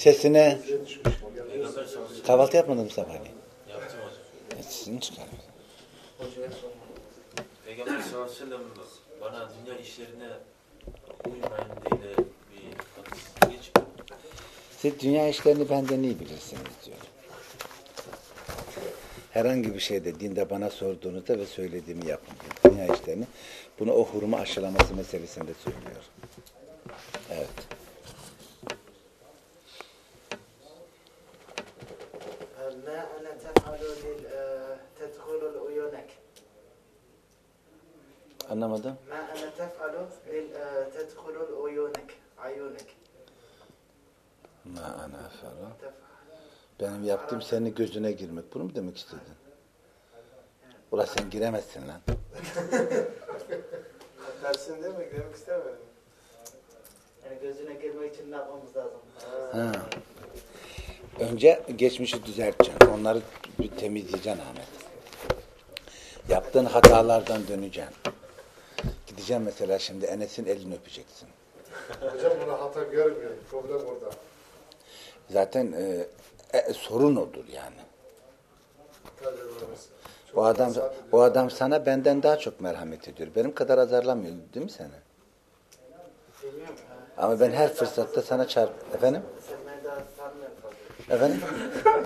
Sesine kahvaltı yapmadın mı sabahleyin? yaptım hocam. Sizin çıkar. Peygamber sallallahu aleyhi ve sellem bana dünya işlerine uymayın diye bir hadis. Siz dünya işlerini benden iyi bilirsiniz diyor. Herhangi bir şeyde dinde bana sorduğunuzda ve söylediğimi yapın diyor. Dünya işlerini. Bunu o hurma aşılaması meselesinde söylüyor. ettim seni gözüne girmek. Bunu mu demek istedin? Ula sen giremezsin lan. [LAUGHS] Tersini değil mi? Girmek istemedim. Yani gözüne girmek için ne yapmamız lazım? Ha. Önce geçmişi düzelteceksin. Onları bir temizleyeceksin Ahmet. Yaptığın hatalardan döneceksin. Gideceksin mesela şimdi Enes'in elini öpeceksin. Hocam buna hata görmüyorum. Problem orada. Zaten e, e, sorun odur yani. O adam o adam sana benden daha çok merhamet ediyor. Benim kadar azarlamıyor değil mi seni? Ama ben her fırsatta sana çarp... Efendim? Sen. Efendim? Sen.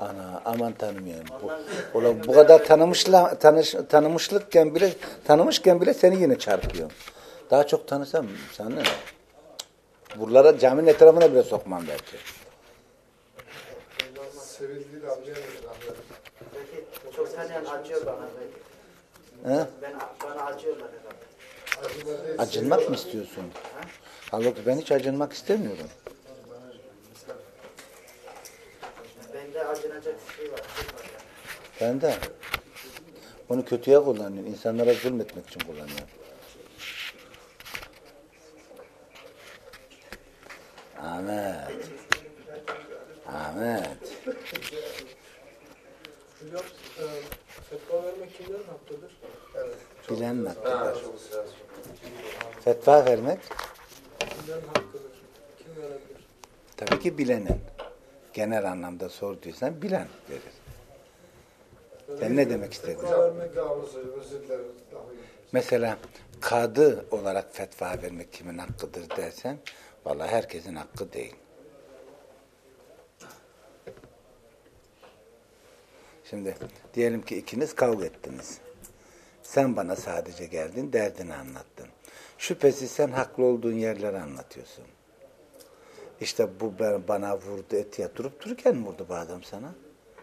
Ana aman tanımıyorum. Bu, ulan bu kadar tanımışla, tanış, tanımışlıkken bile tanımışken bile seni yine çarpıyor. Daha çok tanısam sana ne? Buralara caminin etrafına bile sokmam belki. Sevildiğini çok senden acıyor bana belki. He? Ben, bana Acınmak mı istiyorsun? Halbuki ben hiç acınmak istemiyorum. Bende acınacak bir şey var. şey var yani. Ben de onu kötüye kullanıyorum. İnsanlara zulmetmek için kullanıyorum. Ahmet. Ahmet. Fetva vermek kimlerin hakkıdır? Bilen Ha, hakkıdır. Fetva vermek Kimlerin hakkıdır? Kim verebilir? tabii ki bilenin. Genel anlamda sorduysan bilen verir. Sen ne demek istedin? Mesela kadı olarak fetva vermek kimin hakkıdır dersen vallahi herkesin hakkı değil. Şimdi diyelim ki ikiniz kavga ettiniz. Sen bana sadece geldin, derdini anlattın. Şüphesiz sen haklı olduğun yerleri anlatıyorsun. İşte bu ben- bana vurdu et ya durup dururken vurdu bu adam sana?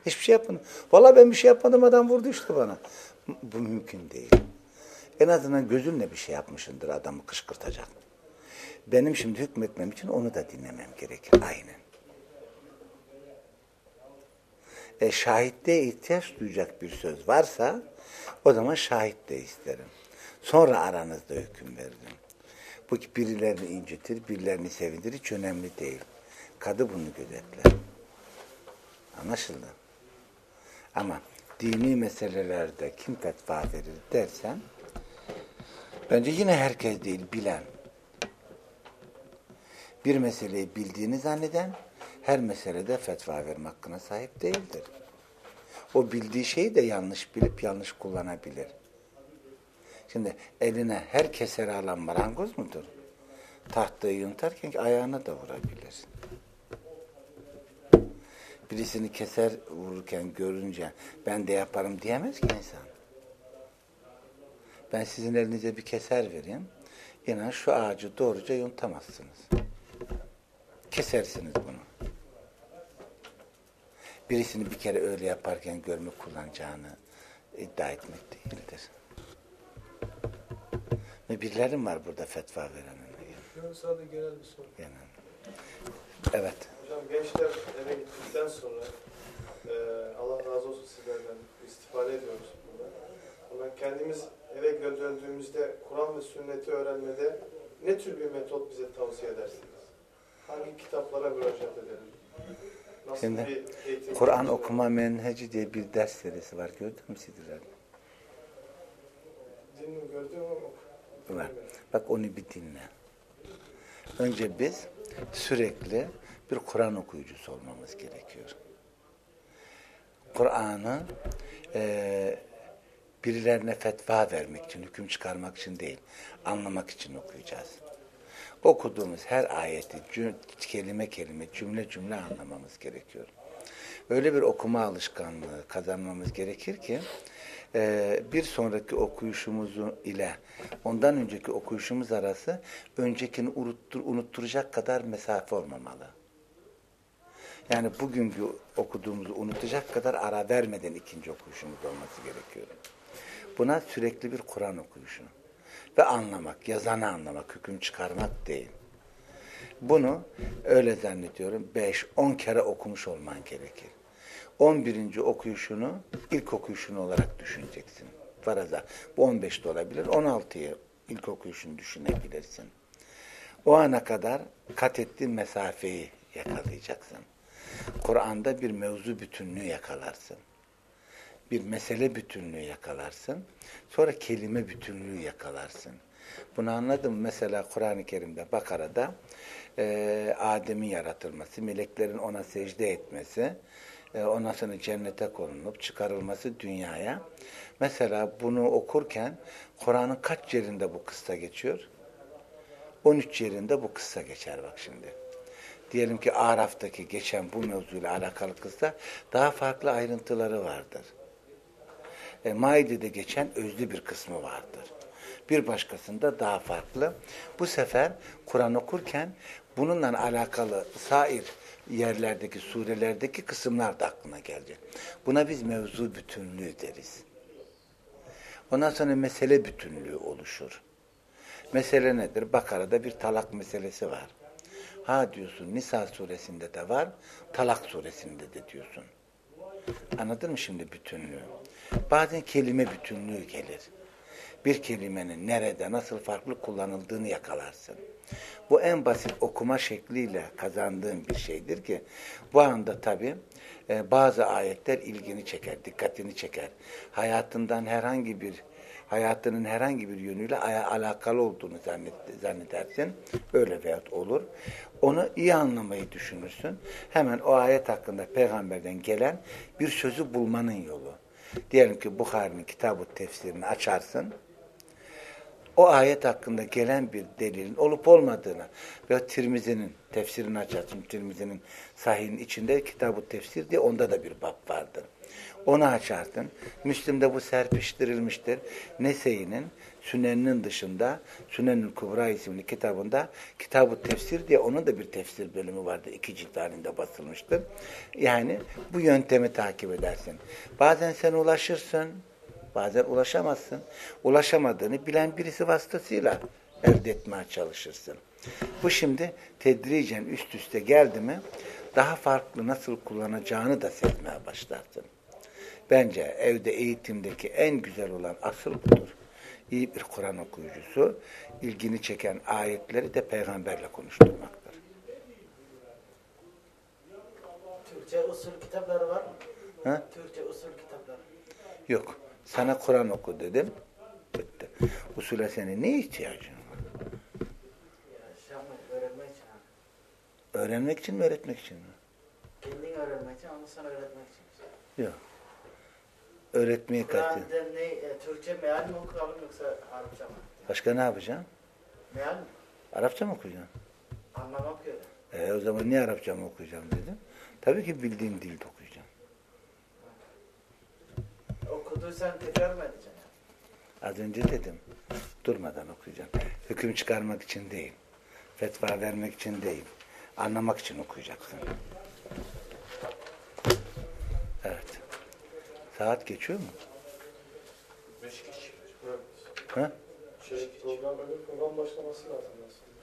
Hiçbir şey yapmadım. Vallahi ben bir şey yapmadım adam vurdu işte bana. Bu mümkün değil. En azından gözünle bir şey yapmışındır adamı kışkırtacak. Benim şimdi hükmetmem için onu da dinlemem gerekir. Aynen. E, şahitliğe ihtiyaç duyacak bir söz varsa o zaman şahit de isterim. Sonra aranızda hüküm veririm. Bu birilerini incitir, birilerini sevindirir hiç önemli değil. Kadı bunu gözetler. Anlaşıldı. Ama dini meselelerde kim fetva verir dersen bence yine herkes değil bilen. Bir meseleyi bildiğini zanneden her meselede fetva verme hakkına sahip değildir. O bildiği şeyi de yanlış bilip yanlış kullanabilir. Şimdi eline her keseri alan marangoz mudur? Tahtayı yuntarken ayağına da vurabilir. Birisini keser vururken görünce ben de yaparım diyemez ki insan. Ben sizin elinize bir keser vereyim. İnan şu ağacı doğruca yuntamazsınız. Kesersiniz bunu. Birisini bir kere öyle yaparken görme kullanacağını iddia etmek değildir. Ve birilerim var burada fetva veren. Yok sadece genel bir soru. Yani. Evet. Hocam gençler eve gittikten sonra e, Allah razı olsun sizlerden istifade ediyoruz burada. Ama kendimiz eve döndüğümüzde Kur'an ve sünneti öğrenmede ne tür bir metot bize tavsiye edersiniz? Hangi kitaplara müracaat edelim? Nasıl Şimdi? Kur'an okuma menheci diye bir ders serisi var. Gördün mü Sidiler? Dinini gördüm ama Var. Bak onu bir dinle. Önce biz sürekli bir Kur'an okuyucusu olmamız gerekiyor. Kur'an'ı e, birilerine fetva vermek için, hüküm çıkarmak için değil, anlamak için okuyacağız. Okuduğumuz her ayeti kelime kelime, cümle cümle anlamamız gerekiyor. Öyle bir okuma alışkanlığı kazanmamız gerekir ki e, bir sonraki okuyuşumuzu ile ondan önceki okuyuşumuz arası öncekini unuttur, unutturacak kadar mesafe olmamalı. Yani bugünkü okuduğumuzu unutacak kadar ara vermeden ikinci okuyuşumuz olması gerekiyor. Buna sürekli bir Kur'an okuyuşu ve anlamak, yazanı anlamak, hüküm çıkarmak değil. Bunu öyle zannediyorum 5-10 kere okumuş olman gerekir. 11. okuyuşunu ilk okuyuşunu olarak düşüneceksin. Faraza. Bu 15 de olabilir. 16'yı ilk okuyuşunu düşünebilirsin. O ana kadar kat ettiğin mesafeyi yakalayacaksın. Kur'an'da bir mevzu bütünlüğü yakalarsın. Bir mesele bütünlüğü yakalarsın. Sonra kelime bütünlüğü yakalarsın. Bunu anladım. Mesela Kur'an-ı Kerim'de Bakara'da e, Adem'in yaratılması, meleklerin ona secde etmesi, e, ondan sonra cennete konulup çıkarılması dünyaya. Mesela bunu okurken Kur'an'ın kaç yerinde bu kıssa geçiyor? 13 yerinde bu kıssa geçer bak şimdi. Diyelim ki Araf'taki geçen bu mevzuyla alakalı kıssa daha farklı ayrıntıları vardır. E, Maide'de geçen özlü bir kısmı vardır. Bir başkasında daha farklı. Bu sefer Kur'an okurken bununla alakalı sair yerlerdeki, surelerdeki kısımlar da aklına gelecek. Buna biz mevzu bütünlüğü deriz. Ondan sonra mesele bütünlüğü oluşur. Mesele nedir? Bakara'da bir talak meselesi var. Ha diyorsun Nisa suresinde de var, Talak suresinde de diyorsun. Anladın mı şimdi bütünlüğü? Bazen kelime bütünlüğü gelir. Bir kelimenin nerede, nasıl farklı kullanıldığını yakalarsın. Bu en basit okuma şekliyle kazandığın bir şeydir ki bu anda tabi e, bazı ayetler ilgini çeker, dikkatini çeker. Hayatından herhangi bir hayatının herhangi bir yönüyle alakalı olduğunu zannet, zannedersin. Öyle veyahut olur. Onu iyi anlamayı düşünürsün. Hemen o ayet hakkında peygamberden gelen bir sözü bulmanın yolu. Diyelim ki Bukhari'nin kitabı tefsirini açarsın. O ayet hakkında gelen bir delilin olup olmadığını ve Tirmizi'nin tefsirini açarsın. Tirmizi'nin sahihinin içinde kitabı tefsir diye onda da bir bab vardır. Onu açarsın. Müslim'de bu serpiştirilmiştir. Nese'inin Sünen'in dışında Sünen'in Kubra isimli kitabında kitabı tefsir diye onun da bir tefsir bölümü vardı. İki cilt halinde basılmıştır. Yani bu yöntemi takip edersin. Bazen sen ulaşırsın, bazen ulaşamazsın. Ulaşamadığını bilen birisi vasıtasıyla elde etmeye çalışırsın. Bu şimdi tedricen üst üste geldi mi daha farklı nasıl kullanacağını da sezmeye başlarsın. Bence evde eğitimdeki en güzel olan asıl budur. İyi bir Kur'an okuyucusu, ilgini çeken ayetleri de peygamberle konuşturmaktır. Türkçe usul kitapları var mı? Ha? Türkçe usul kitapları. Yok. Sana Kur'an oku dedim. Bitti. Usule senin ne ihtiyacın var? Öğrenmek için. Öğrenmek için mi, öğretmek için mi? Kendin öğrenmek için, ondan sonra öğretmek için. Yok. Kastediyorum. Kur'an'da ne, e, Türkçe meal mi okuyalım yoksa Arapça mı? Başka ne yapacaksın? Meal mi? Arapça mı okuyacaksın? Anlamak öyle. E, o zaman niye Arapça mı okuyacağım dedim. Tabii ki bildiğin dilde okuyacaksın. Okuduysan tekrar mı edeceksin? Az önce dedim. Durmadan okuyacaksın. Hüküm çıkarmak için değil. Fetva vermek için değil. Anlamak için okuyacaksın. Saat geçiyor mu? Beş. Evet. Ha? Şey, program, öbür program başlaması lazım aslında.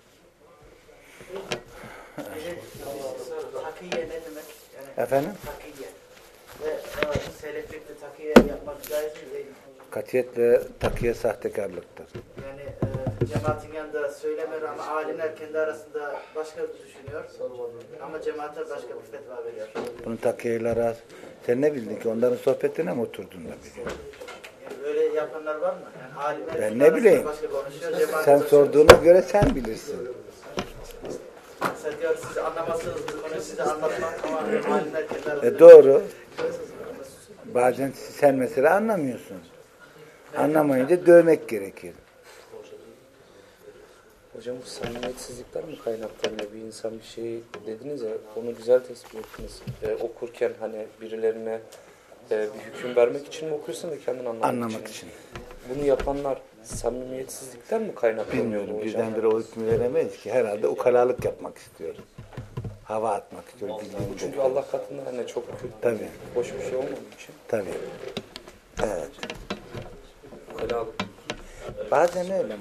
Takiye ne demek? Yani Efendim? takiye. Ve e, seleflikte takiye yapmak caiz mi değil mi? Katiyetle takiye sahtekarlıktır. Yani e, cemaatin yanında söylemez ama alimler kendi arasında başka düşünüyor. Ama cemaatler başka bir fetva veriyor. Bunu takiyeler Sen ne bildin ki? Onların sohbetine mi oturdun da biliyorsun? Böyle yapanlar var mı? Yani alimler Ben ne bileyim. Sen sorduğuna göre sen bilirsin. Sen diyor siz anlamazsınız bunu size anlatmak ama alimler kendi arasında. E doğru. Bazen sen mesela anlamıyorsun. Anlamayınca dövmek gerekir. Hocam bu samimiyetsizlikten mi kaynaklanıyor? Bir insan bir şey dediniz ya, onu güzel tespit ettiniz. Ee, okurken hani birilerine e, bir hüküm vermek için mi okuyorsun ve kendini anlamak, Anlamak için. Bunu yapanlar samimiyetsizlikten mi kaynaklanıyor Bilmiyorum. Birdenbire o hükmü veremeyiz ki. Herhalde ukalalık yapmak istiyor. Hava atmak istiyor. Bildiğin Çünkü. Allah katında hani çok kötü, Tabii. hoş bir şey olmadığı için. Tabii. Evet. بعد نه نه